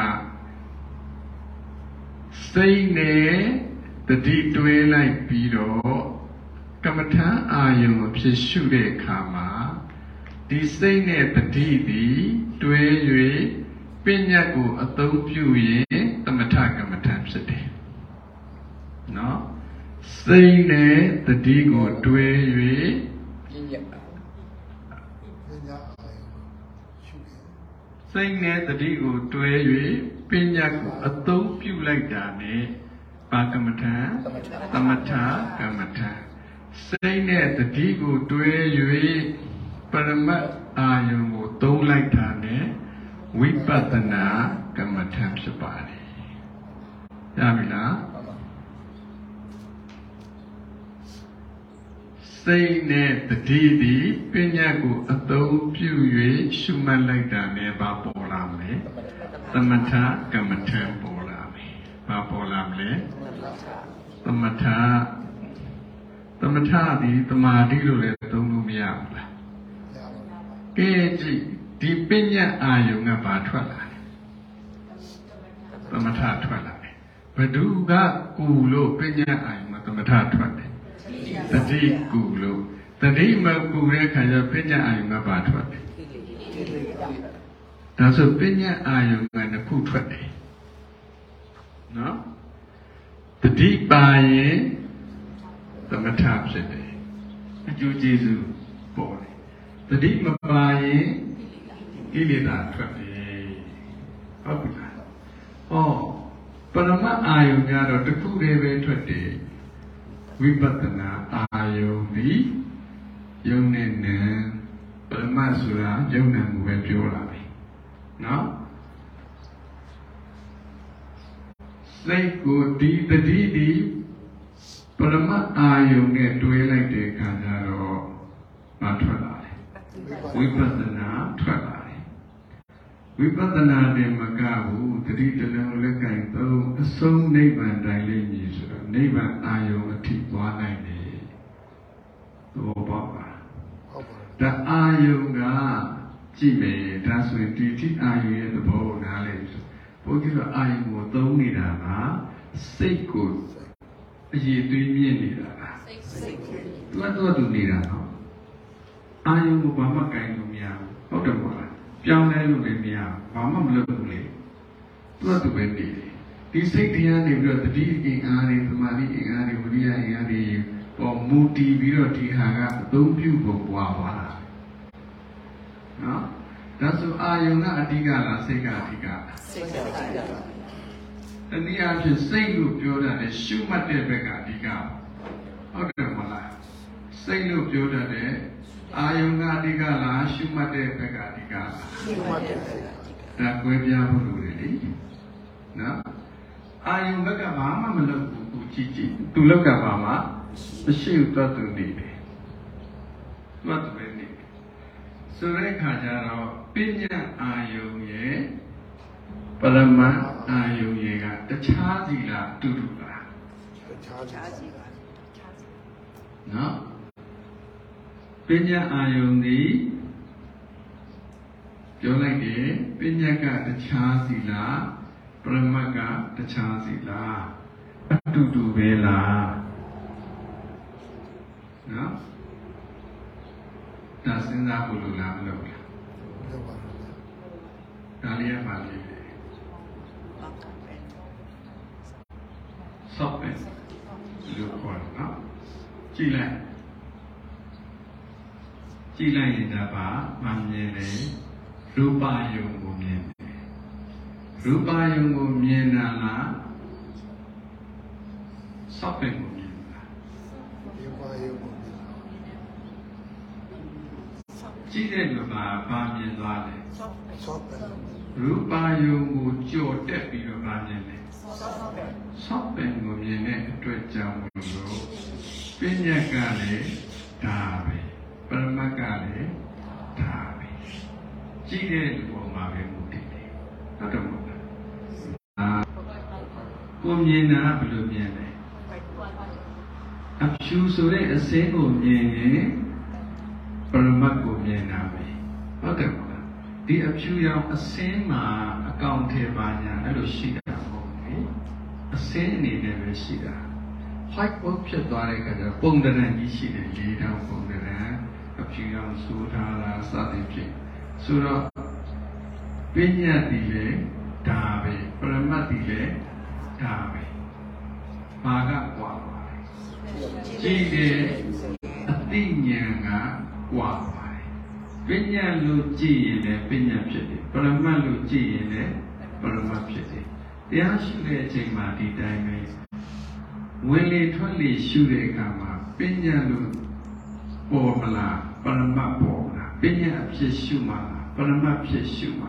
စိတ်နဲ့တတိတွဲလိုက်ပြီးတော့ကမ္မထအာယုံအဖြစ်ရှုတဲ့အခါမှာဒီစိတ်နဲ့တတိသည်တွဲ၍ပညာကိုအသုံးပြုရင်သမထကမ္မထဖြစ်တယ်။နော်စိတ်နဲ့တတိကိုတွဲ၍ ပညာအာယရှုတယ် စိတ်နဲ့တတိကိုတွဲ၍ပညာကိုအသုံးပြုလိုက်တာ ਨੇ ပါကမ္မထံသမထကမ္မထံစိတ်နဲ့တတိကိုတွဲ၍ပရမတ်အာယုံကိုသုံးလိုက်တာနဲ့ဝိပဿနာကမ္မထံဖြစ်ပါတယ်ရပြီလား ပါပါ စိတ်နဲ့တတိသည်ပညာကိုအသုံးပြု၍ရှုမှတ်လိုက်တာနဲ့ဘာပေါ်လာမလဲသမထကမ္မထံပေါ်လာမယ်ဘာပေါ်လာမလဲသမထသမထသည်တမာတိလို့လည်းသုံးလို့မရဘူးလားကဲကြည့်ဒီပညာအာယုံကဘာထွက်လာလဲသမထထွက်လာတယ်ဘဒုကကူလို့ပညာအာယုံကသမထထွက်တယ် တတိကူလို့တတိမကူတဲ့ခါကျပညာအာယုံကဘာထွက်တယ်ဒါဆိုပညာအာယုံကနှစ်ခုထွက်တယ်နော်တတိပါရင်သမထဖြစ်တယ်အကျိုးကျေးဇူးပေါ်တယ်တတိမပါရင်ကိလေသာထွက်တယ်ဟုတ်ပြီလားဟောပရမအာယုံကတော့တစ်ခုတည်းပဲထွက်တယ် ဝိပဿနာအာယုံဒီယုံနဲ့နံပရမဆိုတာယုံနံကိုပဲပြောလာတယ်နော်စိတ်ကိုဒီတတိဒီပရမအာယုံနဲ့တွဲလိုက်တဲ့အခါကျတော့မထွက်လာတယ်ဝိပဿနာထွက်လာတယ်ဝိပဿနာတင်မကဘူးတတိတလုံးလက်ကင်သုံးအဆုံးနိဗ္ဗာန်တိုင်လိမ့်မည်ဆိုတော့ နိဗ္ဗာန်အာယုံအထိသွားနိုင်တယ်သဘောပေါက်ပါဟုတ်ပါဒါအာယုံကကြည့်မယ်ဒါဆိုရင်ဒီတိအာယုံရဲ့သဘောကိုနားလည်ပြီဆိုဘုန်းကြီးကအာယုံကိုသုံးနေတာကစိတ်ကိုအည်သွေးမြင့်နေတာလားစိတ်ကိုသူကတော့သူနေတာနော်အာယုံကိုဘာမှကြိုင်လို့မရဘူးဟုတ်တယ်မဟုတ်လားပြောင်းလဲလို့လည်းမရဘူးဘာမှမလုပ်ဘူးလေသူကသူပဲနေတယ် ဒီစိတ်တရားနေပြီးတော့တတိအင်အားတွေသမာဓိအင်အားတွေဝိရိယအင်အားတွေပေါ်မူတည်ပြီးတော့ဒီဟာကအသုံးပြုဖို့ပွားသွားတာနော်ဒါဆိုအာယုံကအဓိကလားစိတ်ကအဓိကလားစိတ်ကိုကြည့်တာတနည်းအားဖြင့်စိတ်လို့ပြောတာလေရှုမှတ်တဲ့ဘက်ကအဓိကဟုတ်တယ်မလားစိတ်လို့ပြောတတ်တဲ့အာယုံကအဓိကလားရှုမှတ်တဲ့ဘက်ကအဓိကလားဒီမှာတည်းဒါကွဲပြားဖို့လိုတယ်လေနော် အာယုံဘက်ကဘာမှမလုပ်ဘူးကိုကြည့်ကြည့်သူလောက်ကဘာမှမရှိဘူးသွားသူနေတယ်သွားသူပဲနေတယ်ဆိုတဲ့ခါကျတော့ပညာအာယုံရဲ့ပရမတ်အာယုံရဲ့ကတခြားစီလားအတူတူလားတခြားခြားစီပါနော်ပညာအာယုန်သည်ပြောလိုက်တယ်ပညာကတခြားစီလား ပရမတ်ကတခြားစီလားအတူတူပဲလားနော်ဒါစဉ်းစားဖို့လိုလားမလိုလားဟုတ်ပါဒါလေးရပါလိမ့်မယ်ဆော့ပဲလို့ခေါ်တယ်နော်ကြည့်လိုက်ကြည့်လိုက်ရင်ဒါပါမှမြင်တယ်ရူပယုံကိုမြင်တယ် ရူပယုံကိုမြင်တာလားဆော့ပဲကိုမြင်တာဒီပါရုံကိုကြည့်တဲ့လူပါဘာမြင်သွားလဲဆော့တယ်ရူပယုံကိုကြော်တက်ပြီးတော့ဘာမြင်လဲဆော့ပဲကိုမြင်တဲ့အတွက်ကြောင့်လို့ပညာကလည်းဒါပဲပရမတ်ကလည်းဒါပဲကြည့်တဲ့လူပေါ်မှာပဲမူတည်တယ်ဟုတ်တယ်မဟုတ်လားအာ ကိုမြင်တာဘယ်လိုမြင်လဲအဖြူဆိုတဲ့အစင်းကိုမြင်ရင်ပရမတ်ကိုမြင်တာပဲဟုတ်တယ်မဟုတ်လားဒီအဖြူရောင်အစင်းမှာအကောင်ထဲပါညာအဲ့လိုရှိတာမဟုတ်ဘူးအစင်းအနေနဲ့ပဲရှိတာ white board ဖြစ်သွားတဲ့အခါကျတော့ပုံတရံကြီးရှိတယ်လေးတောင်ပုံတရံအဖြူရောင်ဆိုထားတာစသည်ဖြင့်ဆိုတော့ပညာတည်လေဒါပဲပရမတ်တည်လေ ဒါပဲဘာကကွာပါလဲကြည့်တယ်အသိဉာဏ်ကကွာပါတယ်ပညာလို့ကြည့်ရင်လည်းပညာဖြစ်တယ်ပရမတ်လို့ကြည့်ရင်လည်းပရမတ်ဖြစ်တယ်တရားရှိတဲ့အချိန်မှာဒီတိုင်းပဲဝင်လေထွက်လေရှုတဲ့အခါမှာပပညာလို့ပေါ်မလားပရမတ်ပေါ်မလားပညာအဖြစ်ရှုမှလားပရမတ်ဖြစ်ရှုမှ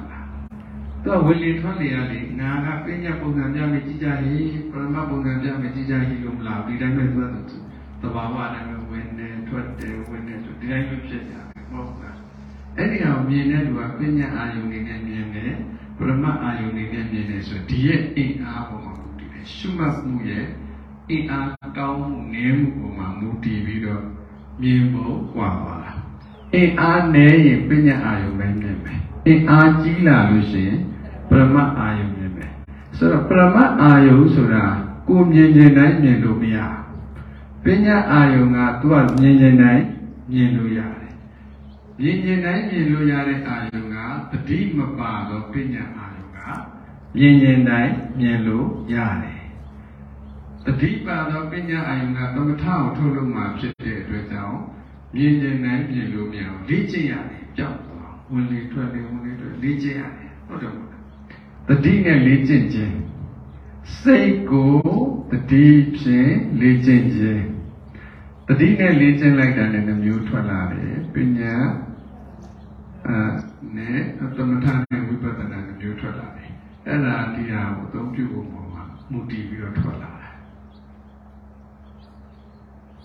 လားတော့ဝင်လေထွက်လေရလေနာကပညာပုံစံပြမယ်ကြည်ကြဟိပရမတ်ပုံစံပြမယ်ကြည်ကြဟိလို့မလားဒီတိုင်းပဲသွားတယ်တဘာဝနဲ့ပဲဝင်နေထွက်တယ်ဝင်နေဒီတိုင်းပဲဖြစ်ကြတယ်မဟုတ်လားအဲ့ဒီအောင်မြင်တဲ့လူကပညာအာယုန်နေနဲ့မြင်တယ်ပရမတ်အာယုန်နေနဲ့မြင်တယ်ဆိုဒီရဲ့အင်အားပေါ်မှာဒီလေရှုမှတ်မှုရဲ့အင်အားကောင်းမှုနည်းမှုပေါ်မှာမူတည်ပြီးတော့မြင်ဖို့ကြွာပါလားအင်အားနည်းရင်ပညာအာယုန်ပဲမြင်မယ်အင်အားကြီးလာလို့ရှိရင် ပရမတ်အာယုန်မြင်မယ်ဆိုတော့ပရမတ်အာယုန်ဆိုတာကိုမြင်ခြင်းတိုင်းမြင်လို့မရဘူးပညာအာယုန်ကသူကမြင်ခြင်းတိုင်းမြင်လို့ရတယ်မြင်ခြင်းတိုင်းမြင်လို့ရတဲ့အာယုန်ကတတိမပါတော့ပညာအာယုန်ကမြင်ခြင်းတိုင်းမြင်လို့ရတယ်တတိပါတော့ပညာအာယုန်ကသမထကိုထုတ်လို့မှဖြစ်တဲ့အတွက်ကြောင့်မြင်ခြင်းတိုင်းမြင်လို့မရဘူးလေ့ကျင့်ရတယ်ကြောက်သွားဝင်လေထွက်လေဝင်လေထွက်လေ့ကျင့်ရတယ်ဟုတ်တယ်မဟု တ်လားတတိနဲ့လေ့ကျင့်ခြင်းစိတ်ကိုတတိဖြင့်လေ့ကျင့်ခြင်းတတိနဲ့လေ့ကျင့်လိုက်တာနဲ့နှမျိုးထွက်လာတယ်ပညာအဲနဲ့သမထနဲ့ဝိပဿနာနှမျိုးထွက်လာတယ်အဲ့ဒါဒီဟာကိုအသုံးပြုဖို့ပေါ်မှာမူတည်ပြီးတော့ထွက်လာတယ်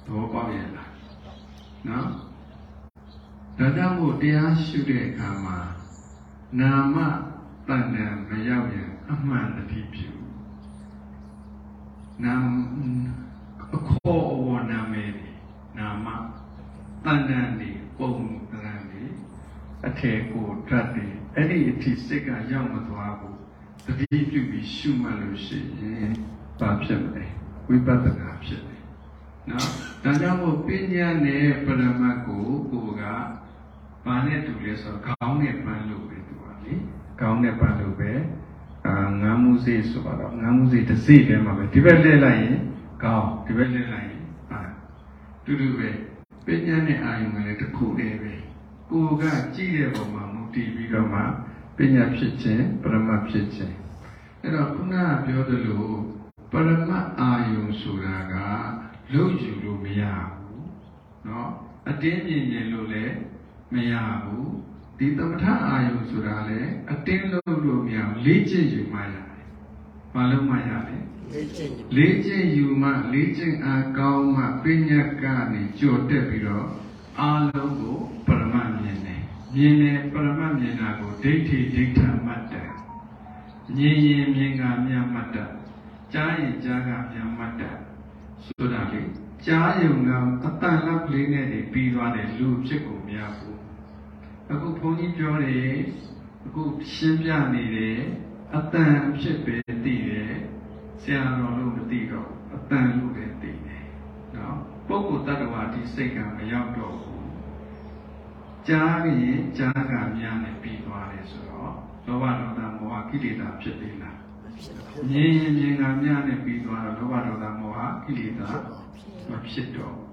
တော့ပေါက်ရလားနော်ဒါကြောင့်မို့တရားရှုတဲ့အခါမှာနာမ တဏ္ဍာမရောက်ရင်အမှန်တတိပြုနာမအခေါ်အဝနာမည်တွေနာမတဏ္ဍာတွေပုံတဏ္ဍာတွေအထေကိုဓာတ်တွေအဲ့ဒီအထိစိတ်ကရောက်မသွားဘူးတတိပြုပြီးရှုမှတ်လို့ရှိရင်ဘာဖြစ်မလဲဝိပဿနာဖြစ်တယ်နော်ဒါကြောင့်မို့ပညာနဲ့ပရမတ်ကိုကိုယ်ကဘာနဲ့တူလဲဆိုတော့ခေါင်းနဲ့ပန်းလို့ပဲတူပါလေ ခေါင်းနဲ့ပန်းလို့ပဲအာငမ်းမှုစေးဆိုတော့ငမ်းမှုစေးတစ်စိတ်ထဲမှာပဲဒီဘက်လှည့်လိုက်ရင်ခေါင်းဒီဘက်လှည့်လိုက်ရင်အာတူတူပဲပညာနဲ့အာယုံကလည်းတစ်ခုတည်းပဲကိုယ်ကကြည့်တဲ့ပုံမှာမူတည်ပြီးတော့မှပညာဖြစ်ခြင်းပရမတ်ဖြစ်ခြင်းအဲ့တော့ခုနကပြောသလိုပရမတ်အာယုံဆိုတာကလုံယူလို့မရဘူးเนาะအတင်းမြင်မြင်လို့လည်းမရဘူး ဒီသမထအာယုံဆိုတာလည်းအတင်းလို့လို့မရဘူးလေ့ကျင့်ယူမှရတယ်ဘာလို့မှရလဲလေ့ကျင့်လေ့ကျင့်ယူမှလေ့ကျင့်အားကောင်းမှပညာကနေကြော်တက်ပြီးတော့အားလုံးကိုပရမတ်မြင်တယ်မြင်တယ်ပရမတ်မြင်တာကိုဒိဋ္ဌိဒိဋ္ဌမှတ်တယ်မြင်ရင်မြင်ကမြတ်မှတ်တယ်ကြားရင်ကြားကမြတ်မှတ်တယ်ဆိုတာလေကြားယုံကအတန်လပ်လေးနဲ့နေပြီးသွားတယ်လူဖြစ်ကိုမရဘူး အခုဘုန်းကြီးပြောတယ်အခုရှင်းပြနေတယ်အတန်ဖြစ်ပဲသိတယ်ဆရာတော်လို့မသိတော့ဘူးအတန်လို့ပဲသိတယ်နော်ပုဂ္ဂိုလ်တ attva ဒီစိတ်ကမရောက်တော့ဘူးကြားရင်ကြားကများနဲ့ပြီးသွားတယ်ဆိုတော့လောဘဒေါသမောဟကိလေသာဖြစ်သေးလားမြင်ရင်မြင်ကများနဲ့ပြီးသွားတော့လောဘဒေါသမောဟကိလေသာမဖြစ်တော့ဘူး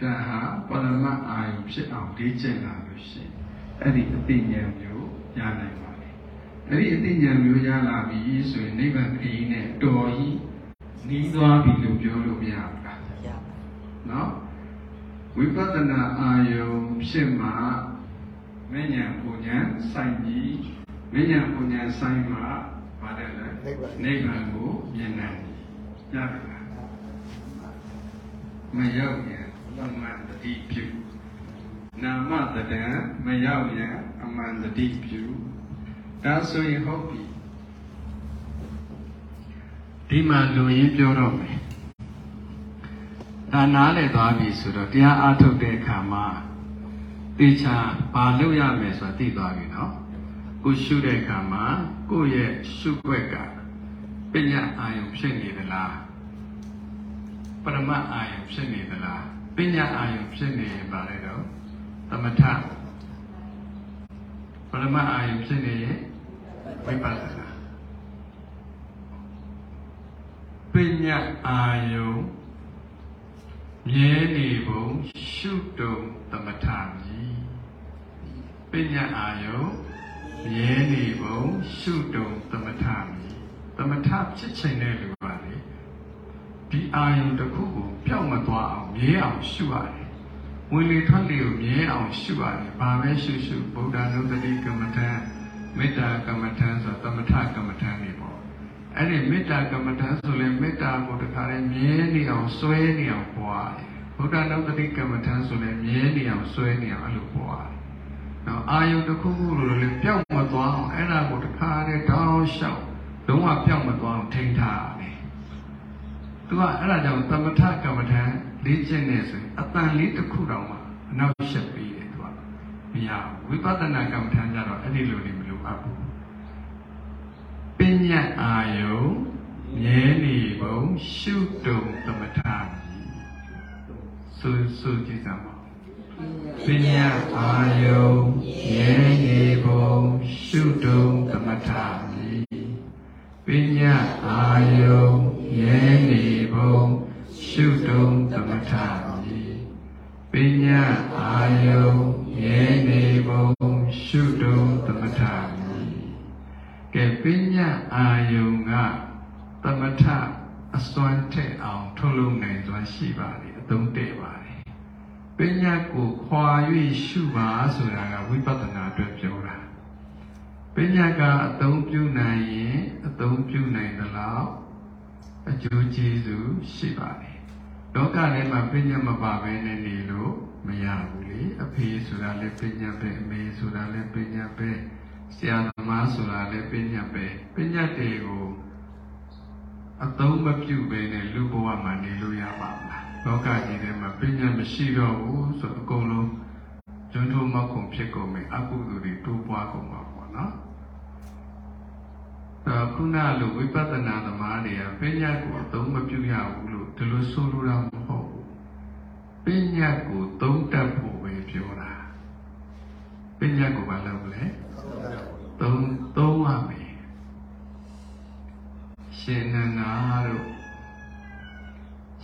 ဒါဟာပရမတ်အာယုဖြစ်အောင်လေ့ကျင့်လာလို့ရှိရင် အဲ့ဒီအသိဉာဏ်မျိုးရနိုင်ပါလေအဲ့ဒီအသိဉာဏ်မျိုးရလာပြီဆိုရင်နိဗ္ဗာန်ခရီးနဲ့တော်ကြီးနီးသွားပြီလို့ပြောလို့မရဘူးလားရနော်ဝိပဿနာအာယုဖြစ်မှာမဉ္ဇဉ်ပူဉ္ဇဉ်ဆိုင်ပြီးမဉ္ဇဉ်ပူဉ္ဇဉ်ဆိုင်မှာပါတယ်လေနိဗ္ဗာန်နိဗ္ဗာန်ကိုမြင်နိုင်ပြီရပြီလားမရောက်ရင်အမှန်တတိပြု နာမတတံမရောက်ရင်အမှန်တတိပြုဒါဆိုရင်ဟုတ်ပြီဒီမှာလူရင်းပြောတော့မယ်ဒါနားလည်သွားပြီဆိုတော့တရားအားထုတ်တဲ့အခါမှာတေချာဘာလုပ်ရမယ်ဆိုတာသိသွားပြီနော်ကိုရှုတဲ့အခါမှာကိုယ့်ရဲ့ရှုွက်ကပညာအာယုံဖြစ်နေသလားပရမတ်အာယုံဖြစ်နေသလားပညာအာယုံဖြစ်နေရင်ပါလေတော့ သမထပရမတ်အာယုံဖြစ်နေရင်ဝိပဿနာပညာအာယုံမြဲနေပုံရှုတုံသမထမြည်ပညာအာယုံမြဲနေပုံရှုတုံသမထမြည်သမထဖြစ်ချိန်တဲ့လူပါလေဒီအာယုံတစ်ခုကိုဗျပြောင်းမသွားအောင်မြဲအောင်ရှုရတယ် ဝင်လေထွက်လေကိုမြဲအောင်ရှုရတယ်ဘာပဲရှုရှုဗုဒ္ဓနုတ္တိကမ္မထံမေတ္တာကမ္မထံဆိုသမထကမ္မထံနေပေါ့အဲ့ဒီမေတ္တာကမ္မထံဆိုရင်မေတ္တာကိုတခါလဲမြဲနေအောင်စွဲနေအောင်ပွားတယ်ဗုဒ္ဓနုတ္တိကမ္မထံဆိုရင်မြဲနေအောင်စွဲနေအောင်အဲ့လိုပွားတယ်နော်အာယုတစ်ခုခုလိုလေပြောင်းမသွားအောင်အဲ့ဒါကိုတခါတည်းတောင်းလျှောက်လုံးဝပြောင်းမသွားအောင်ထိန်းထားရတယ်သူကအဲ့ဒါကြောင့်သမထကမ္မထံ လေ့ကျင့်နေဆိုရင်အတန်လေးတစ်ခုတောင်မှအနောက်ရှက်ပြီးတယ်သူကမရဘူးဝိပဿနာကမ္မထံကျတော့အဲ့ဒီလိုနေမလို့အပ်ဘူးပညာအာယုမြဲနေပုံရှုတုံသမထကြီးဆိုဆိုကြည့်စမ်းပါပညာအာယုံရဲနေပုံရှုတုံသမထမိပညာအာယုံရဲနေပုံ ရှုတုံသမထမိပညာအာယုံရဲနေပုံရှုတုံသမထမိကဲပညာအာယုံကသမထအစွမ်းထက်အောင်ထုတ်လုပ်နိုင်စွမ်းရှိပါတယ်အသုံးတည့်ပါတယ်ပညာကိုခွာ၍ရှုပါဆိုတာကဝိပဿနာအတွက်ပြောတာပညာကအသုံးပြုနိုင်ရင်အသုံးပြုနိုင်သလောက်အကျိုးကျေးဇူးရှိပါတယ် လောကထဲမှာပညာမပါဘဲနဲ့နေလို့မရဘူးလေအဖေဆိုတာလည်းပညာပဲအမေဆိုတာလည်းပညာပဲဆရာသမားဆိုတာလည်းပညာပဲပညာတွေကိုအသုံးမပြုဘဲနဲ့လူဘဝမှာနေလို့ရပါမလားလောကကြီးထဲမှာပညာမရှိတော့ဘူးဆိုအကုန်လုံးကျွန်းထုံးမောက်ကုန်ဖြစ်ကုန်မယ်အကုသိုလ်တွေတိုးပွားကုန်ပါပေါ့နော်အဲ ခုနလိုဝိပဿနာသမားတွေကပညာကိုအသုံးမပြုရဘူးလို့ဒီလိုဆိုလိုတာမဟုတ်ဘူးပညာကိုသုံးတတ်ဖို့ပဲပြောတာပညာကိုဘာလုပ်လဲသုံးသုံးရမယ်ရှင်နန္ဒာတို့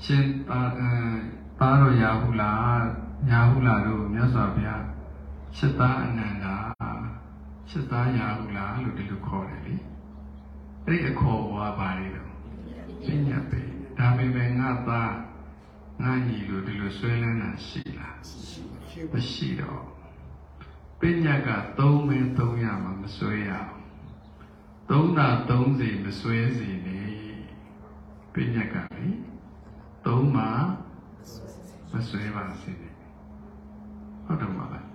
ရှင်ပါအဲပါတော့ရဟုလားရဟုလားတို့မြတ်စွာဘုရားရှစ်သားအနန္ဒာရှစ်သားရဟုလားလို့ဒီလိုခေါ်တယ်လေ အဲ့ဒီအခေါ်ဝါပါလေတော့ပညာပဲဒါပေမဲ့ငါသားငါညီလို့ဒီလိုဆွဲလန်းတာရှိလားရှိမရှိတော့ပညာကသုံးမင်းသုံးရမှာမဆွဲရအောင်သုံးတာသုံးစီမဆွဲစီနေပညာကလေသုံးမှာမဆွဲပါစေနဲ့ဟုတ်တယ်မလား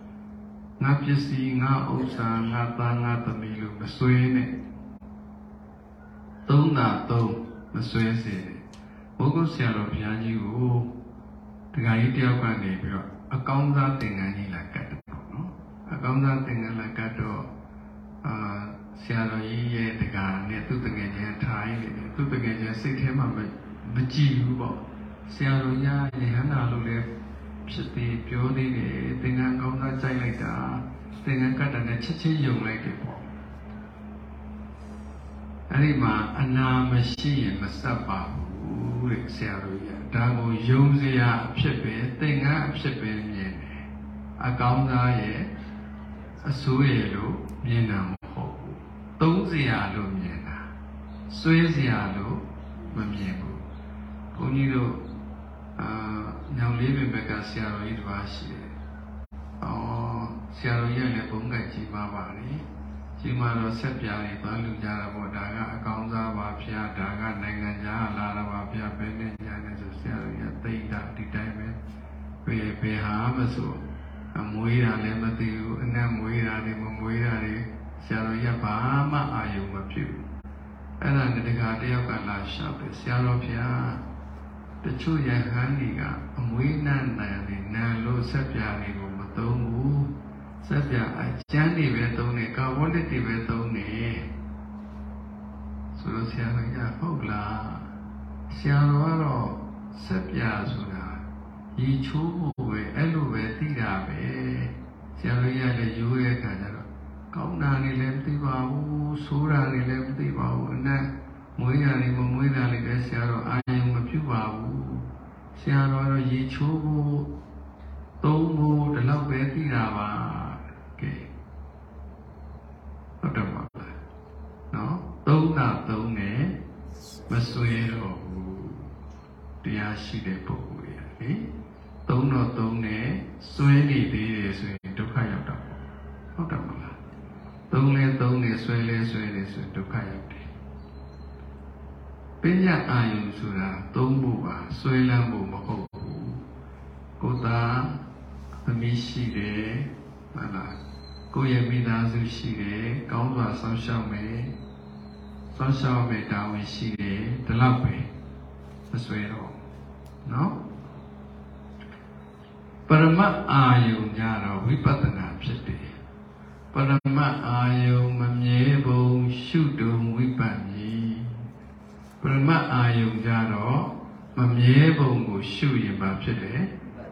ငါပစ္စည်းငါဥစ္စာငါသားငါသမီးလို့မဆွဲနဲ့ သုံးတာသုံးမဆွဲစေနဲ့ဘုဂုဆရာတော်ဘုရားကြီးကိုတခါကြီးတယောက်ကနေပြီးတော့အကောင်းစားသင်္ကန်းကြီးလာကတ်တယ်ပေါ့နော်အကောင်းစားသင်္ကန်းလာကတ်တော့အာဆရာတော်ကြီးရဲ့တကာနဲ့သူ့တကယ်ချင်းထိုင်းနေတယ်သူ့တကယ်ချင်းစိတ်ထဲမှာမမကြည့်ဘူးပေါ့ဆရာတော်ကြီးရဟန္တာလို့လည်းဖြစ်သေးပြောသေးတယ်သင်္ကန်းကောင်းစားကြိုက်လိုက်တာသင်္ကန်းကတ်တာနဲ့ချက်ချင်းယုံလိုက်တယ်ပေါ့ အဲ့ဒီမှာအနာမရှိရင်မဆက်ပါဘူးတဲ့ဆရာတော်ကြီးကဒါကိုယုံစရာအဖြစ်ပဲသင်္ကန်းအဖြစ်ပဲမြင်တယ်အကောင်းသားရဲ့အဆိုးရဲ့လို့မြင်တာမဟုတ်ဘူးသုံးစရာလို့မြင်တာဆွေးစရာလို့မမြင်ဘူးဘုန်းကြီးတို့အာညောင်လေးပင်ဘက်ကဆရာတော်ကြီးတစ်ပါးရှိတယ်။အော်ဆရာတော်ကြီးကလည်းဘုံကကြီးပါပါလေ။ ကြီးမာတော့ဆက်ပြားတွေသွားလူကြတာပေါ့ဒါကအကောင်းစားပါဖျားဒါကနိုင်ငံခြားလာတာပါဖျားဘယ်နဲ့ညာနဲ့ဆိုဆရာတော်ကြီးကသိတာဒီတိုင်းပဲဘယ်ဘယ်ဟာမဆိုအမွေးတာလည်းမသိဘူးအနက်မွေးတာလည်းမမွေးတာလည်းဆရာတော်ကြီးကဘာမှအာရုံမပြုဘူးအဲ့ဒါနဲ့တခါတယောက်ကလာရှောက်တယ်ဆရာတော်ဖျားတချို့ယဟန်တွေကအမွေးနတ်နိုင်တယ်နံလို့ဆက်ပြားတွေကိုမသုံးဘူး ဆက်ပြားအကျန်းတွေပဲသုံးတယ်ကာဗောနစ်တွေပဲသုံးတယ်ဆိုတော့ဆရာတော်ကဟုတ်လားဆရာတော်ကတော့ဆက်ပြားဆိုတာရီချိုးဖို့ပဲအဲ့လိုပဲသိတာပဲဆရာတော်ကြီးကလည်းရိုးရဲ့ခါကျတော့ကောင်းတာတွေလည်းမသိပါဘူးဆိုးတာတွေလည်းမသိပါဘူးအနက်မွေးရနေမမွေးတာလေးပဲဆရာတော်အာယုံမပြုပါဘူးဆရာတော်တော့ရေချိုးဖို့သုံးဖို့ဒီလောက်ပဲသိတာပါကဲ ဟုတ်တယ်ပါလားနော်သုံးတာသုံးတယ်မဆွေးတော့ဘူးတရားရှိတဲ့ပုဂ္ဂိုလ်ရလေသုံးတော့သုံးတယ်စွဲနေသေးတယ်ဆိုရင်ဒုက္ခရောက်တာပေါ့ဟုတ်တယ်မလားသုံးလဲသုံးတယ်စွဲလဲစွဲတယ်ဆိုရင်ဒုက္ခရောက်တယ်ပညာအာယုံဆိုတာသုံးဖို့ပါစွဲလန်းဖို့မဟုတ်ဘူးကိုယ်သာသမီးရှိတယ်ဟုတ်လား ကိုယ့်ရဲ့မိသားစုရှိတယ်ကောင်းစွာဆောင်းရှောက်မယ်ဆောင်းရှောက်မယ်တာဝန်ရှိတယ်ဒီလောက်ပဲမစွဲတော့နော်ပရမတ်အာယုံကြတော့ဝိပဿနာဖြစ်တယ်ပရမတ်အာယုံမမြဲဘုံရှုတုံဝိပဿနာပရမတ်အာယုံကြတော့မမြဲဘုံကိုရှုရင်ဘာဖြစ်တယ်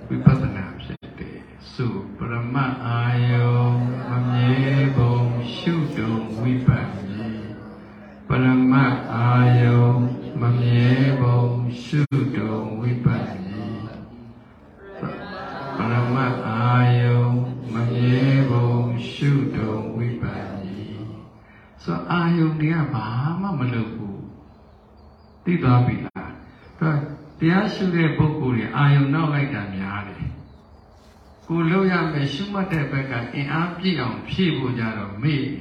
ဝိပဿနာဖြစ်တယ်စုပရ မတ်အာယုံမမြဲဘုံရှုတုံဝိပဿနာပရမတ်အာယုံမမြဲဘုံရှုတုံဝိပဿနာပရမတ်အာယုံမမြဲဘုံရှုတုံဝိပဿနာဆိုအာယုံတွေကဘာမှမလုပ်ဘူးသိသွားပြီလားဒါတရားရှုတဲ့ပုဂ္ဂိုလ်တွေအာယုံနောက်လိုက်တာများ တယ်ကိုလို့ရမယ်ရှုမှတ်တဲ့ဘက်ကအင်အားပြည့်အောင်ဖြည့်ဖို့ကြတော့မေ့တယ်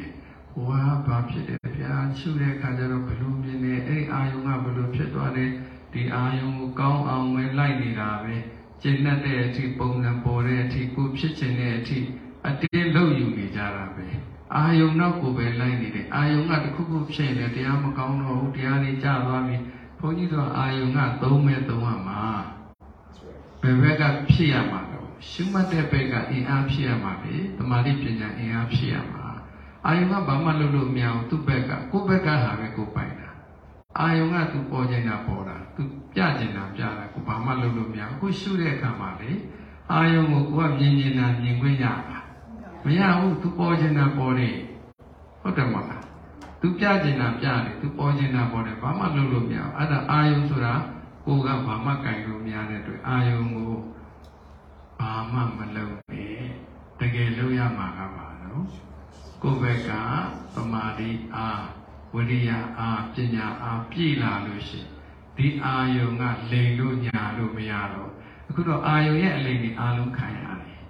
ဟိုဟာဘာဖြစ်တယ်ဗျာရှုတဲ့အခါကျတော့ဘယ်လိုမြင်လဲအဲ့ဒီအာယုံကဘယ်လိုဖြစ်သွားလဲဒီအာယုံကိုကောင်းအောင်ပဲလိုက်နေတာပဲကျင့်တတ်တဲ့အထိပုံစံပေါ်တဲ့အထိကိုဖြစ်ချင်တဲ့အထိအတင်းလုပ်ယူနေကြတာပဲအာယုံနောက်ကိုပဲလိုက်နေတယ်အာယုံကတစ်ခုခုဖြစ်နေတရားမကောင်းတော့ဘူးတရားတွေကျသွားပြီဘုန်းကြီးတို့အာယုံကသုံးမဲ့သုံးရမှာဘယ်ဘက်ကဖြစ်ရမှာလဲ ရှုမှတ်တဲ့ဘက်ကအင်အားဖြစ်ရမှာလေတမာတိပညာအင်အားဖြစ်ရမှာအာယုံကဘာမှလုပ်လို့မရဘူးသူ့ဘက်ကကိုယ့်ဘက်ကဟာပဲကိုယ်ပိုင်တာအာယုံကသူပေါ်ကျင်တာပေါ်တာသူပြကျင်တာပြတာကိုဘာမှလုပ်လို့မရဘူးအခုရှုတဲ့အခါမှာလေအာယုံကိုကိုယ်ကမြင်မြင်တာမြင်ခွင့်ရတာမရဘူးသူပေါ်ကျင်တာပေါ်တယ်ဟုတ်တယ်မလားသူပြကျင်တာပြတယ်သူပေါ်ကျင်တာပေါ်တယ်ဘာမှလုပ်လို့မရဘူးအဲ့ဒါအာယုံဆိုတာကိုယ်ကဘာမှကြိုင်လို့မရတဲ့အတွက်အာယုံကို ဘာမှမလုပ်နဲ့တကယ်လုပ်ရမှာကပါနော်ကိုယ့်ဘက်ကသမာဓိအားဝိရိယအားပညာအားပြည့်လာလို့ရှိရင်ဒီအာယုံကလိန်လို့ညာလို့မရတော့အခုတော့အာယုံရဲ့အလိန်ဒီအားလုံးခံရတယ်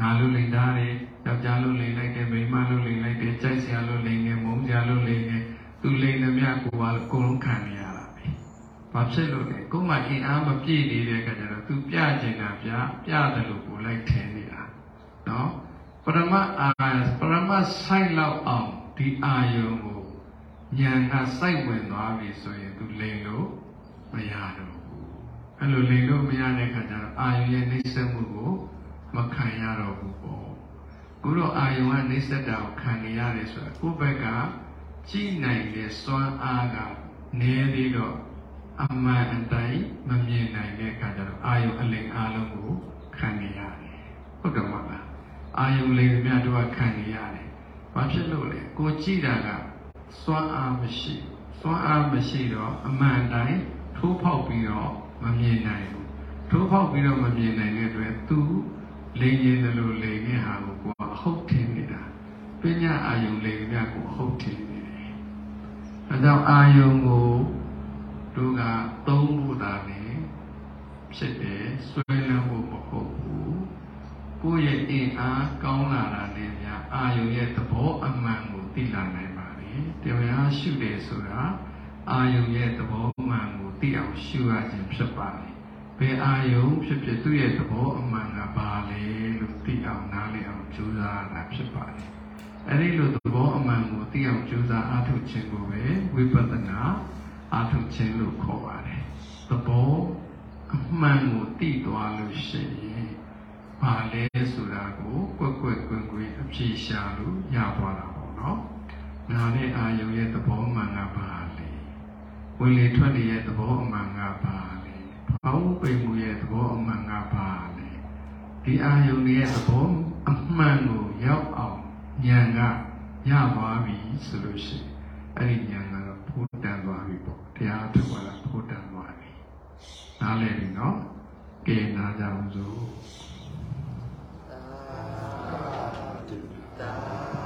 ငါလို့လိန်သားတယ်ယောက်ျားလို့လိန်လိုက်တယ်မိန်းမလို့လိန်လိုက်တယ်ကြိုက်စရာလို့လိန်တယ်မုန်းစရာလို့လိန်တယ်သူလိန်သမျှကိုပါအကုန်လုံးခံရရတာပဲ ဘာဖြစ်လို့လဲကိုယ်မှအင်အားမပြည့်နေတဲ့အခါကျတော့သူပြကျင်တာပြပြတယ်လို့ကိုလိုက်ထင်နေတာနော်ပရမအာပရမဆိုင်လောက်အောင်ဒီအာယုံကိုဉာဏ်ကစိုက်ဝင်သွားပြီဆိုရင်သူလိန်လို့မရတော့ဘူးအဲ့လိုလိန်လို့မရတဲ့အခါကျတော့အာယုံရဲ့နှိမ့်ဆက်မှုကိုမခံရတော့ဘူးပေါ့ခုတော့အာယုံကနှိမ့်ဆက်တာကိုခံနေရတယ်ဆိုတာကိုယ့်ဘက်ကကြည်နိုင်တဲ့စွမ်းအားကနည်းသေးတော့ အမှန်အတိုင်းမမြင်နိုင်တဲ့အခါကျတော့အာယုံအလင်အားလုံးကိုခံနေရတယ်ဟုတ်တယ်မဟုတ်လားအာယုံလိန်မြတ်တို့ကခံနေရတယ်ဘာဖြစ်လို့လဲကိုကြည့်တာကစွမ်းအားမရှိစွမ်းအားမရှိတော့အမှန်တိုင်းထိုးဖောက်ပြီးတော့မမြင်နိုင်ဘူးထိုးဖောက်ပြီးတော့မမြင်နိုင်တဲ့အတွက်သူလိန်ရင်တယ်လို့လိန်တဲ့ဟာကိုကိုကဟုတ်ထင်နေတာပညာအာယုံလိန်မြတ်ကိုဟုတ်ထင်နေတယ်အဲကြောင့်အာယုံကို တို့ကသုံးဖို့တာလေဖြစ်တယ်ဆွဲလန်းဖို့မဟုတ်ဘူးကိုယ့်ရဲ့အင်အားကောင်းလာတာနဲ့များအာယုံရဲ့သဘောအမှန်ကိုသိလာနိုင်ပါလေတရားရှုတယ်ဆိုတာအာယုံရဲ့သဘောမှန်ကိုသိအောင်ရှုရခြင်းဖြစ်ပါလေဘယ်အာယုံဖြစ်ဖြစ်သူ့ရဲ့သဘောအမှန်ကဘာလဲလို့သိအောင်နားလည်အောင်ကြိုးစားရတာဖြစ်ပါလေအဲ့ဒီလိုသဘောအမှန်ကိုသိအောင်ကြိုးစားအားထုတ်ခြင်းကိုပဲဝိပဿနာ အားထုတ်ခြင်းလို့ခေါ်ပါတယ်သဘောအမှန်ကိုသိသွားလို့ရှိရင်ဘာလဲဆိုတာကိုကွက်ကွက်ကွင်ကွင်အဖြေရှာလို့ရသွားတာပေါ့နော်နာနဲ့အာယုံရဲ့သဘောမှန်ကဘာလဲဝင်လေထွက်လေရဲ့သဘောအမှန်ကဘာလဲဘာဝပိမှုရဲ့သဘောအမှန်ကဘာလဲဒီအာယုံရဲ့သဘောအမှန်ကိုရောက်အောင်ဉာဏ်ကရသွားပြီဆိုလို့ရှိရင်အဲ့ဒီဉာဏ်ကတော့ဖို့တန်သွားပြီပေါ့ တရားထုတ်လာတာဖို့တန်သွားပြီနားလည်ပြီနော်ကဲနားကြအောင်စို့သာသာ